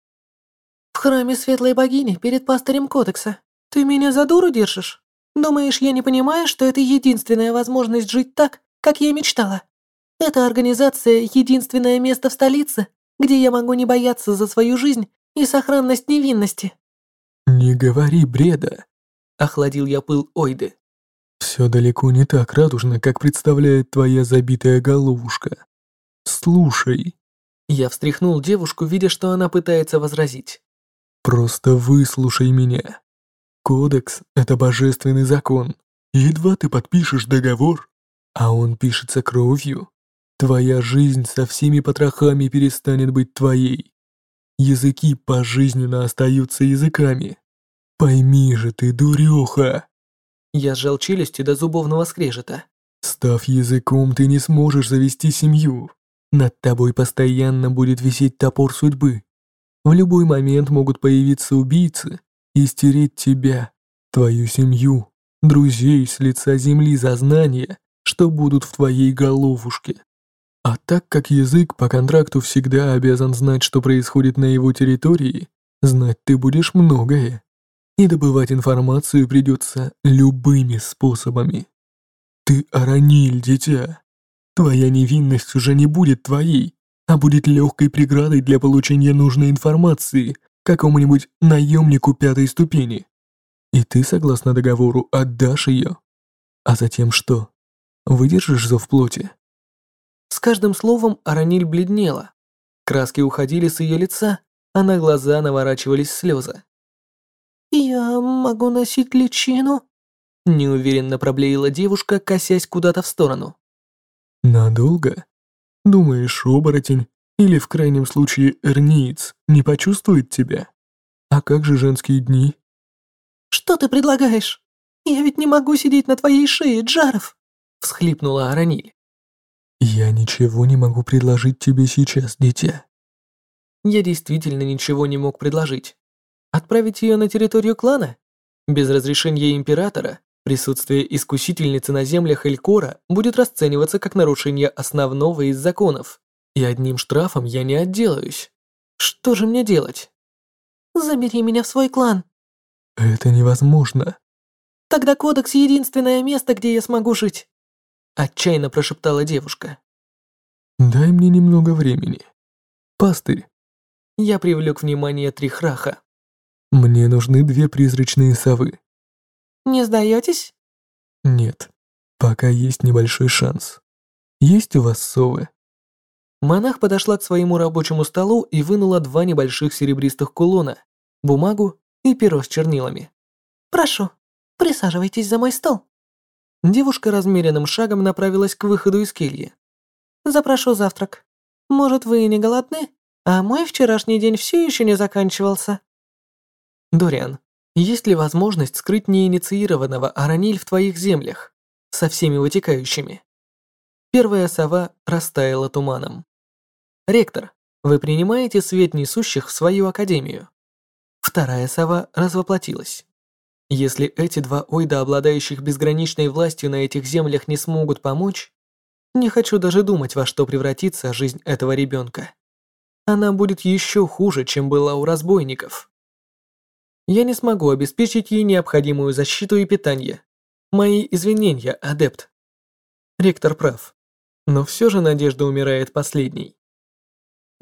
«В храме Светлой Богини перед пастырем Кодекса. Ты меня за дуру держишь? Думаешь, я не понимаю, что это единственная возможность жить так, как я мечтала? Эта организация — единственное место в столице, где я могу не бояться за свою жизнь и сохранность невинности». «Не говори бреда», — охладил я пыл Ойды. «Все далеко не так радужно, как представляет твоя забитая головушка. Слушай». Я встряхнул девушку, видя, что она пытается возразить. «Просто выслушай меня. Кодекс — это божественный закон. Едва ты подпишешь договор, а он пишется кровью, твоя жизнь со всеми потрохами перестанет быть твоей. Языки пожизненно остаются языками. Пойми же ты, дуреха!» Я сжал челюсти до зубовного скрежета. «Став языком, ты не сможешь завести семью. Над тобой постоянно будет висеть топор судьбы. В любой момент могут появиться убийцы и стереть тебя, твою семью, друзей с лица земли за знания, что будут в твоей головушке. А так как язык по контракту всегда обязан знать, что происходит на его территории, знать ты будешь многое. И добывать информацию придется любыми способами. Ты Араниль, дитя. Твоя невинность уже не будет твоей, а будет легкой преградой для получения нужной информации какому-нибудь наемнику пятой ступени. И ты, согласно договору, отдашь ее. А затем что? Выдержишь зов плоти? С каждым словом Араниль бледнела. Краски уходили с ее лица, а на глаза наворачивались слезы. «Я могу носить личину?» Неуверенно проблеяла девушка, косясь куда-то в сторону. Надолго? Думаешь, оборотень или в крайнем случае эрниец не почувствует тебя? А как же женские дни? Что ты предлагаешь? Я ведь не могу сидеть на твоей шее, Джаров, всхлипнула Араниль. Я ничего не могу предложить тебе сейчас, дитя. Я действительно ничего не мог предложить. Отправить ее на территорию клана? Без разрешения императора? Присутствие искусительницы на землях Элькора будет расцениваться как нарушение основного из законов, и одним штрафом я не отделаюсь. Что же мне делать? Забери меня в свой клан. Это невозможно. Тогда кодекс — единственное место, где я смогу жить. Отчаянно прошептала девушка. Дай мне немного времени. Пастырь. Я привлек внимание Трихраха. Мне нужны две призрачные совы. Не сдаетесь? Нет. Пока есть небольшой шанс. Есть у вас совы? Монах подошла к своему рабочему столу и вынула два небольших серебристых кулона, бумагу и перо с чернилами. «Прошу, присаживайтесь за мой стол». Девушка размеренным шагом направилась к выходу из кельи. «Запрошу завтрак. Может, вы и не голодны, а мой вчерашний день все еще не заканчивался». «Дориан, есть ли возможность скрыть неинициированного Араниль в твоих землях, со всеми вытекающими? Первая сова растаяла туманом. Ректор, вы принимаете свет несущих в свою академию. Вторая сова развоплотилась. Если эти два ойда, обладающих безграничной властью на этих землях, не смогут помочь, не хочу даже думать, во что превратится жизнь этого ребенка. Она будет еще хуже, чем была у разбойников. Я не смогу обеспечить ей необходимую защиту и питание. Мои извинения, адепт. Ректор прав. Но все же надежда умирает последней.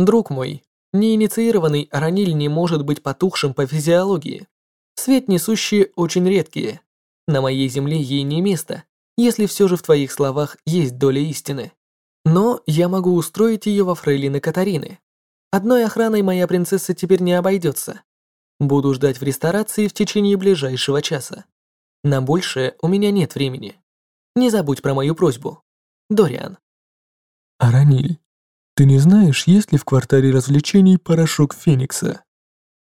Друг мой, неинициированный араниль не может быть потухшим по физиологии. Свет несущие очень редкие. На моей земле ей не место, если все же в твоих словах есть доля истины. Но я могу устроить ее во фрейлины Катарины. Одной охраной моя принцесса теперь не обойдется. Буду ждать в ресторации в течение ближайшего часа. На большее у меня нет времени. Не забудь про мою просьбу. Дориан. Араниль, ты не знаешь, есть ли в квартале развлечений порошок Феникса?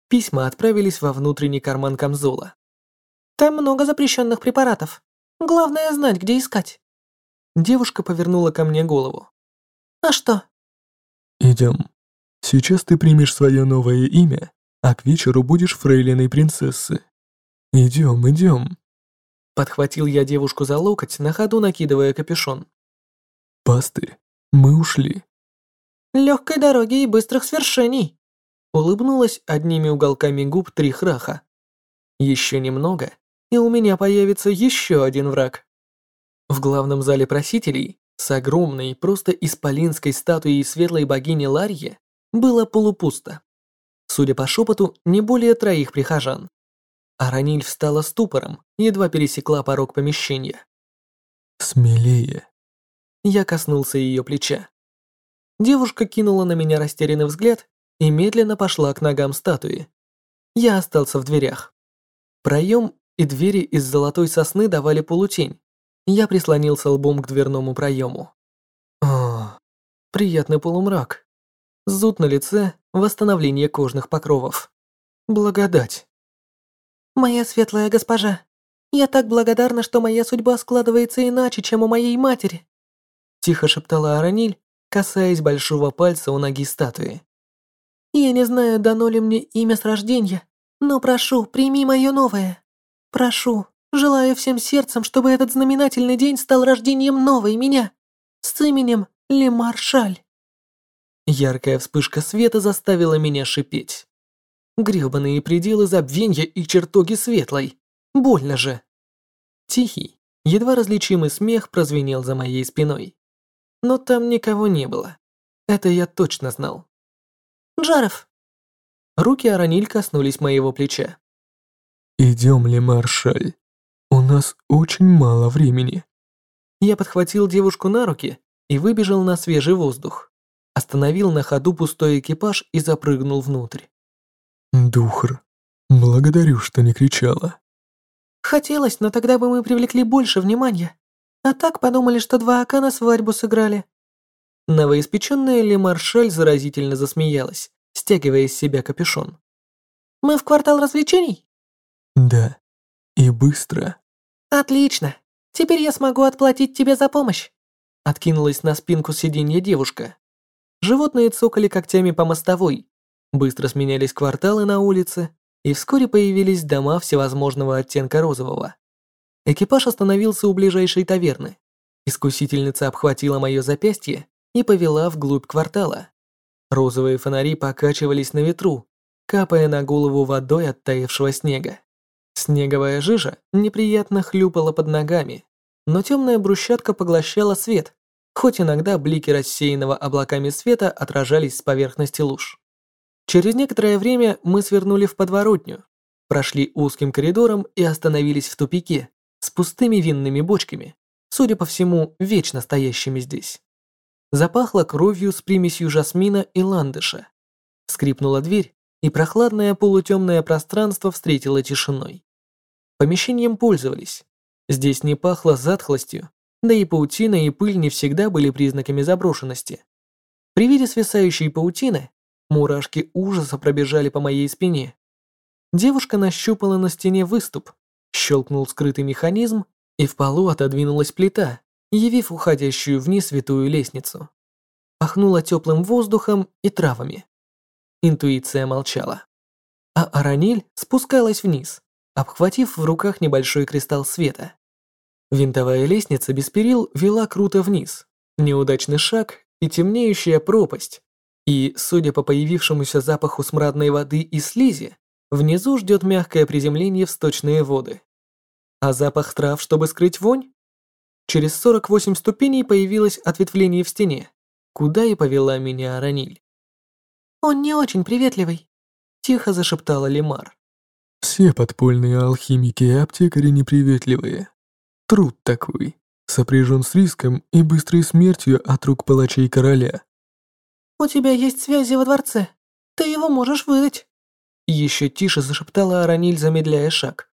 Письма отправились во внутренний карман камзола. Там много запрещенных препаратов. Главное знать, где искать. Девушка повернула ко мне голову. А что? Идем. Сейчас ты примешь свое новое имя, а к вечеру будешь фрейлиной принцессы. Идем, идем. Подхватил я девушку за локоть, на ходу накидывая капюшон. Пастырь, мы ушли. Легкой дороги и быстрых свершений. Улыбнулась одними уголками губ Трихраха. Еще немного, и у меня появится еще один враг. В главном зале просителей с огромной, просто исполинской статуей светлой богини Ларье было полупусто. Судя по шепоту, не более троих прихожан. Араниль встала ступором, едва пересекла порог помещения. «Смелее». Я коснулся ее плеча. Девушка кинула на меня растерянный взгляд и медленно пошла к ногам статуи. Я остался в дверях. Проем и двери из золотой сосны давали полутень. Я прислонился лбом к дверному проему. О, приятный полумрак. Зуд на лице, восстановление кожных покровов. Благодать. Моя светлая госпожа, я так благодарна, что моя судьба складывается иначе, чем у моей матери. Тихо шептала Араниль, касаясь большого пальца у ноги статуи. Я не знаю, дано ли мне имя с рождения, но прошу, прими мое новое. Прошу, желаю всем сердцем, чтобы этот знаменательный день стал рождением новой меня с именем Лемаршаль. Яркая вспышка света заставила меня шипеть. Грёбаные пределы забвенья и чертоги светлой. Больно же. Тихий, едва различимый смех прозвенел за моей спиной. Но там никого не было. Это я точно знал. «Джаров!» Руки Араниль коснулись моего плеча. «Идем ли, маршаль? У нас очень мало времени». Я подхватил девушку на руки и выбежал на свежий воздух. Остановил на ходу пустой экипаж и запрыгнул внутрь. «Духр, благодарю, что не кричала». «Хотелось, но тогда бы мы привлекли больше внимания. А так подумали, что два ока на свадьбу сыграли». Новоиспеченная Ли Маршаль заразительно засмеялась, стягивая с себя капюшон. «Мы в квартал развлечений?» Да. И быстро. Отлично. Теперь я смогу отплатить тебе за помощь. Откинулась на спинку сиденья девушка. Животные цокали когтями по мостовой. Быстро сменялись кварталы на улице, и вскоре появились дома всевозможного оттенка розового. Экипаж остановился у ближайшей таверны. Искусительница обхватила мое запястье и повела вглубь квартала. Розовые фонари покачивались на ветру, капая на голову водой от таявшего снега. Снеговая жижа неприятно хлюпала под ногами, но темная брусчатка поглощала свет, хоть иногда блики рассеянного облаками света отражались с поверхности луж. Через некоторое время мы свернули в подворотню, прошли узким коридором и остановились в тупике с пустыми винными бочками, судя по всему, вечно стоящими здесь. Запахло кровью с примесью жасмина и ландыша. Скрипнула дверь, и прохладное полутемное пространство встретило тишиной. Помещением пользовались. Здесь не пахло затхлостью, да и паутина и пыль не всегда были признаками заброшенности. При виде свисающей паутины мурашки ужаса пробежали по моей спине. Девушка нащупала на стене выступ, щелкнул скрытый механизм, и в полу отодвинулась плита, явив уходящую вниз святую лестницу. Пахнуло теплым воздухом и травами. Интуиция молчала. А Араниль спускалась вниз, обхватив в руках небольшой кристалл света. Винтовая лестница без перил вела круто вниз. Неудачный шаг и темнеющая пропасть. И, судя по появившемуся запаху смрадной воды и слизи, Внизу ждет мягкое приземление в сточные воды. А запах трав, чтобы скрыть вонь? Через 48 ступеней появилось ответвление в стене, куда и повела меня Араниль. «Он не очень приветливый», — тихо зашептала Лемар. «Все подпольные алхимики и аптекари неприветливые. Труд такой, сопряжен с риском и быстрой смертью от рук палачей короля». «У тебя есть связи во дворце. Ты его можешь выдать». Еще тише зашептала Араниль, замедляя шаг.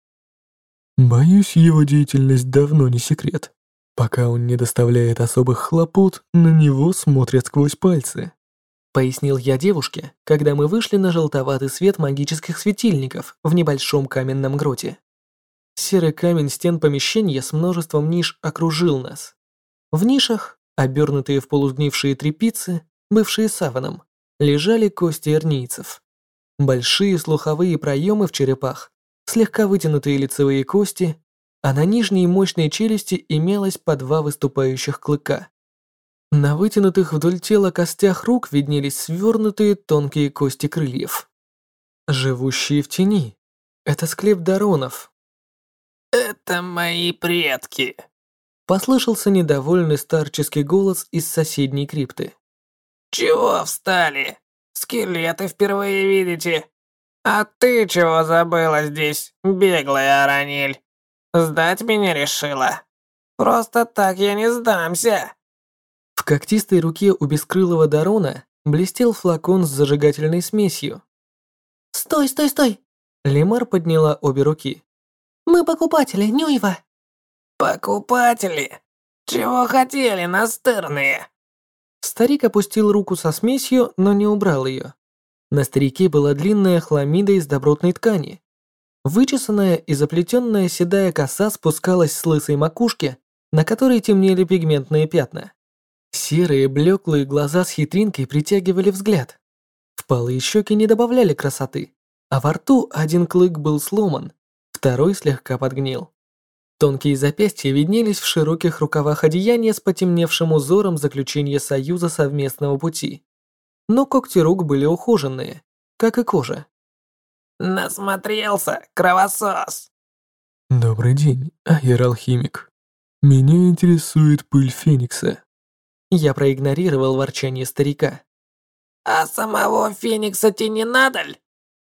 Боюсь, его деятельность давно не секрет. Пока он не доставляет особых хлопот, на него смотрят сквозь пальцы. Пояснил я девушке, когда мы вышли на желтоватый свет магических светильников в небольшом каменном гроте. Серый камень стен помещения с множеством ниш окружил нас. В нишах, обернутые в полузгнившие трепицы, бывшие саваном, лежали кости эрнийцев. Большие слуховые проемы в черепах, слегка вытянутые лицевые кости, а на нижней мощной челюсти имелось по два выступающих клыка. На вытянутых вдоль тела костях рук виднелись свернутые тонкие кости крыльев. Живущие в тени. Это склеп Даронов. «Это мои предки», — послышался недовольный старческий голос из соседней крипты. «Чего встали? Скелеты впервые видите? А ты чего забыла здесь, беглая Араниль? Сдать меня решила? Просто так я не сдамся!» В когтистой руке у бескрылого Дарона блестел флакон с зажигательной смесью. «Стой, стой, стой!» Лемар подняла обе руки. «Мы покупатели, Нюева!» «Покупатели? Чего хотели, настырные?» Старик опустил руку со смесью, но не убрал ее. На старике была длинная хламида из добротной ткани. Вычесанная и заплетенная седая коса спускалась с лысой макушки, на которой темнели пигментные пятна. Серые блеклые глаза с хитринкой притягивали взгляд. Впалые щеки не добавляли красоты, а во рту один клык был сломан, второй слегка подгнил. Тонкие запястья виднелись в широких рукавах одеяния с потемневшим узором заключения союза совместного пути. Но когти рук были ухоженные, как и кожа. «Насмотрелся, кровосос!» «Добрый день, айер-алхимик. Меня интересует пыль Феникса». Я проигнорировал ворчание старика. «А самого Феникса тебе не надо ль?»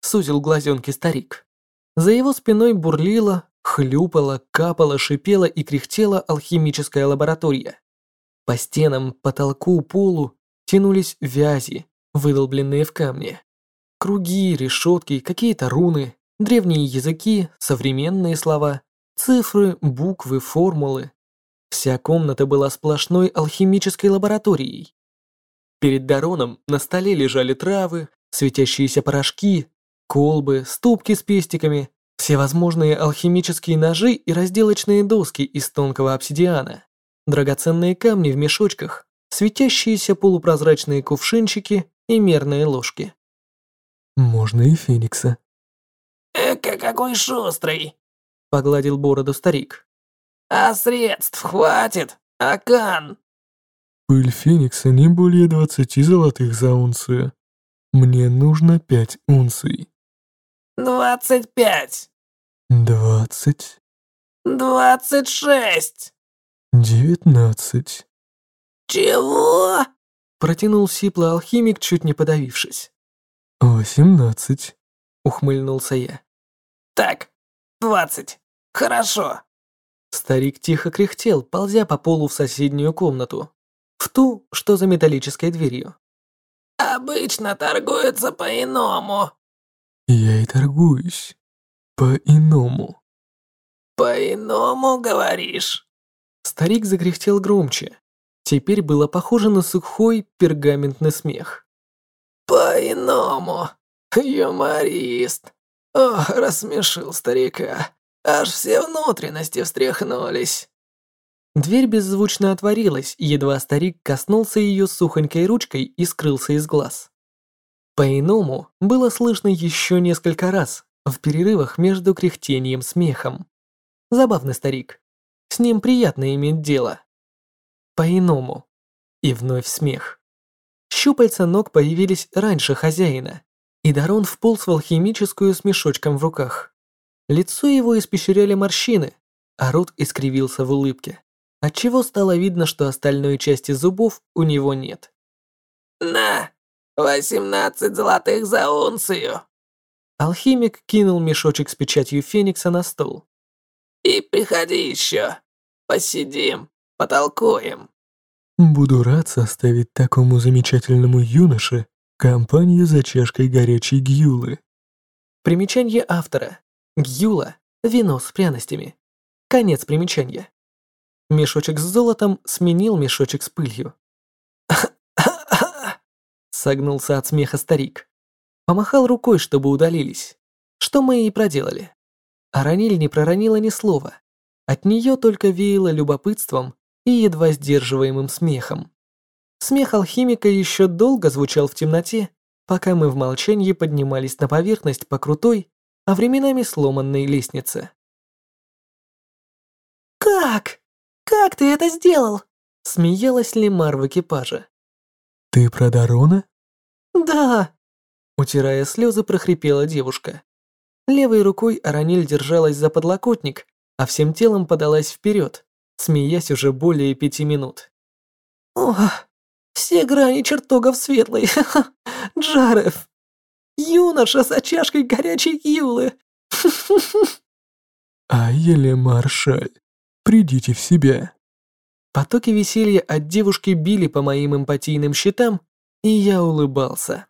Сузил глазенки старик. За его спиной бурлила, Хлюпала, капала, шипела и кряхтела алхимическая лаборатория. По стенам, потолку, полу тянулись вязи, выдолбленные в камне. Круги, решетки, какие-то руны, древние языки, современные слова, цифры, буквы, формулы. Вся комната была сплошной алхимической лабораторией. Перед Дароном на столе лежали травы, светящиеся порошки, колбы, ступки с пестиками, Всевозможные алхимические ножи и разделочные доски из тонкого обсидиана, драгоценные камни в мешочках, светящиеся полупрозрачные кувшинчики и мерные ложки. Можно и Феникса. «Эка, какой шустрый!» — погладил бороду старик. «А средств хватит, Акан!» Пыль Феникса не более двадцати золотых за унцию. Мне нужно пять унций. «Двадцать пять!» Двадцать. Двадцать шесть. Девятнадцать. Чего? Протянул сиплый алхимик, чуть не подавившись. Восемнадцать. Ухмыльнулся я. Так, двадцать. Хорошо. Старик тихо кряхтел, ползя по полу в соседнюю комнату. В ту, что за металлической дверью. Обычно торгуются по-иному. Я и торгуюсь. По-иному. По-иному говоришь? Старик закряхтел громче. Теперь было похоже на сухой пергаментный смех. По-иному. Юморист. Ох, рассмешил старика. Аж все внутренности встряхнулись. Дверь беззвучно отворилась, едва старик коснулся ее сухонькой ручкой и скрылся из глаз. По-иному было слышно еще несколько раз, в перерывах между кряхтением смехом. Забавный старик. С ним приятно иметь дело. По-иному. И вновь смех. Щупальца ног появились раньше хозяина. и Дарон вполз в алхимическую с мешочком в руках. Лицо его испещряли морщины, а рот искривился в улыбке, отчего стало видно, что остальной части зубов у него нет. «На, восемнадцать золотых за унцию!» Алхимик кинул мешочек с печатью Феникса на стол. «И приходи еще, посидим, потолкуем». Буду рад составить такому замечательному юноше компанию за чашкой горячей гюлы. Примечание автора. Гюла – вино с пряностями. Конец примечания. Мешочек с золотом сменил мешочек с пылью. Согнулся от смеха старик. Помахал рукой, чтобы удалились. Что мы и проделали. Араниль не проронила ни слова. От нее только веяло любопытством и едва сдерживаемым смехом. Смех алхимика еще долго звучал в темноте, пока мы в молчании поднимались на поверхность по крутой, а временами сломанной лестнице. «Как? Как ты это сделал?» Смеялась Лемар в экипаже. «Ты про Дарона?» «Да». Утирая слезы, прохрипела девушка. Левой рукой Араниль держалась за подлокотник, а всем телом подалась вперед, смеясь уже более пяти минут. «О, все грани чертогов светлые, Джарев! Юноша за чашкой горячей юлы!» «А еле маршаль, придите в себя!» Потоки веселья от девушки били по моим эмпатийным щитам, и я улыбался.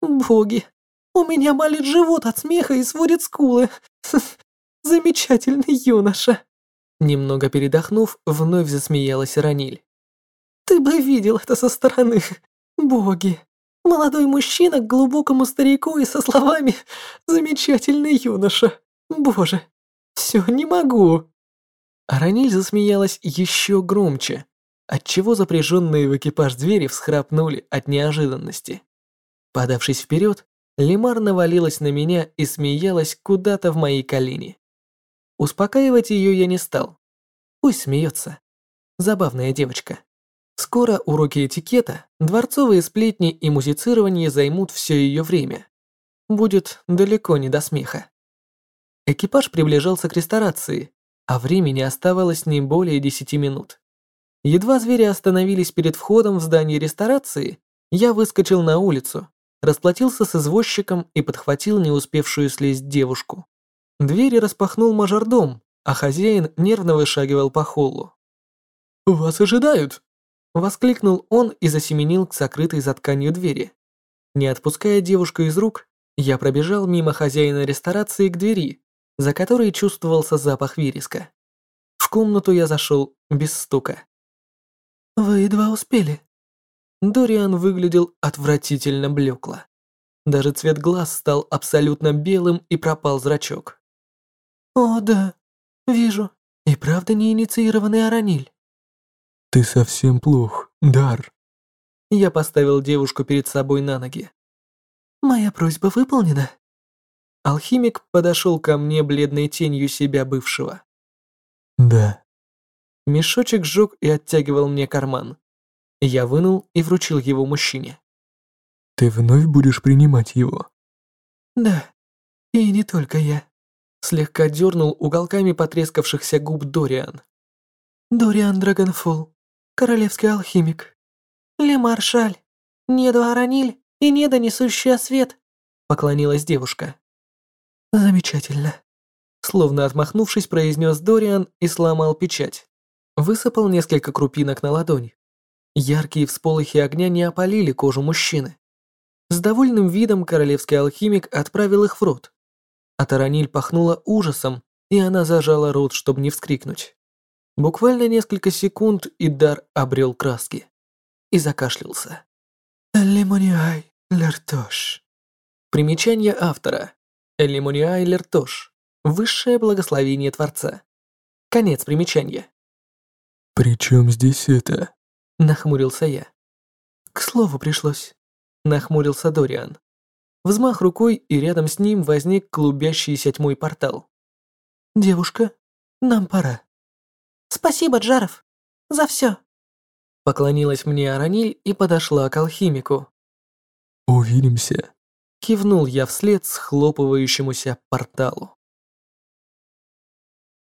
«Боги, у меня болит живот от смеха и сводит скулы. Замечательный юноша!» Немного передохнув, вновь засмеялась Раниль. «Ты бы видел это со стороны. Боги! Молодой мужчина к глубокому старику и со словами «Замечательный юноша». Боже, все не могу!» Араниль засмеялась еще громче, отчего запряженные в экипаж двери всхрапнули от неожиданности. Подавшись вперед, Лемар навалилась на меня и смеялась куда-то в мои колени. Успокаивать ее я не стал. Пусть смеется. Забавная девочка. Скоро уроки этикета, дворцовые сплетни и музицирование займут все ее время. Будет далеко не до смеха. Экипаж приближался к ресторации, а времени оставалось не более десяти минут. Едва звери остановились перед входом в здание ресторации, я выскочил на улицу, расплатился с извозчиком и подхватил не успевшую слезть девушку. Двери распахнул мажордом, а хозяин нервно вышагивал по холлу. «Вас ожидают!» Воскликнул он и засеменил к сокрытой за тканью двери. Не отпуская девушку из рук, я пробежал мимо хозяина ресторации к двери, за которой чувствовался запах вереска. В комнату я зашел без стука. «Вы едва успели». Дориан выглядел отвратительно блекло. Даже цвет глаз стал абсолютно белым и пропал зрачок. «О, да, вижу. И правда не инициированный Араниль». «Ты совсем плох, Дар». Я поставил девушку перед собой на ноги. «Моя просьба выполнена». Алхимик подошел ко мне бледной тенью себя бывшего. «Да». Мешочек сжег и оттягивал мне карман. Я вынул и вручил его мужчине. «Ты вновь будешь принимать его?» «Да, и не только я». Слегка дернул уголками потрескавшихся губ Дориан. «Дориан Драгонфолл, королевский алхимик. Ле Маршаль, Неда Араниль и Неда Несущая Свет», поклонилась девушка. «Замечательно», словно отмахнувшись, произнес Дориан и сломал печать. Высыпал несколько крупинок на ладонь. Яркие всполохи огня не опалили кожу мужчины. С довольным видом королевский алхимик отправил их в рот. А Тараниль пахнула ужасом, и она зажала рот, чтобы не вскрикнуть. Буквально несколько секунд, и дар обрел краски. И закашлялся. «Лимониай Лертош». Примечание автора. Элимониай Лертош. Высшее благословение Творца. Конец примечания. «При чем здесь это?» Нахмурился я. «К слову пришлось», — нахмурился Дориан. Взмах рукой, и рядом с ним возник клубящийся тьмой портал. «Девушка, нам пора». «Спасибо, Джаров, за все». Поклонилась мне Араниль и подошла к алхимику. «Увидимся», Кивнул я вслед схлопывающемуся порталу.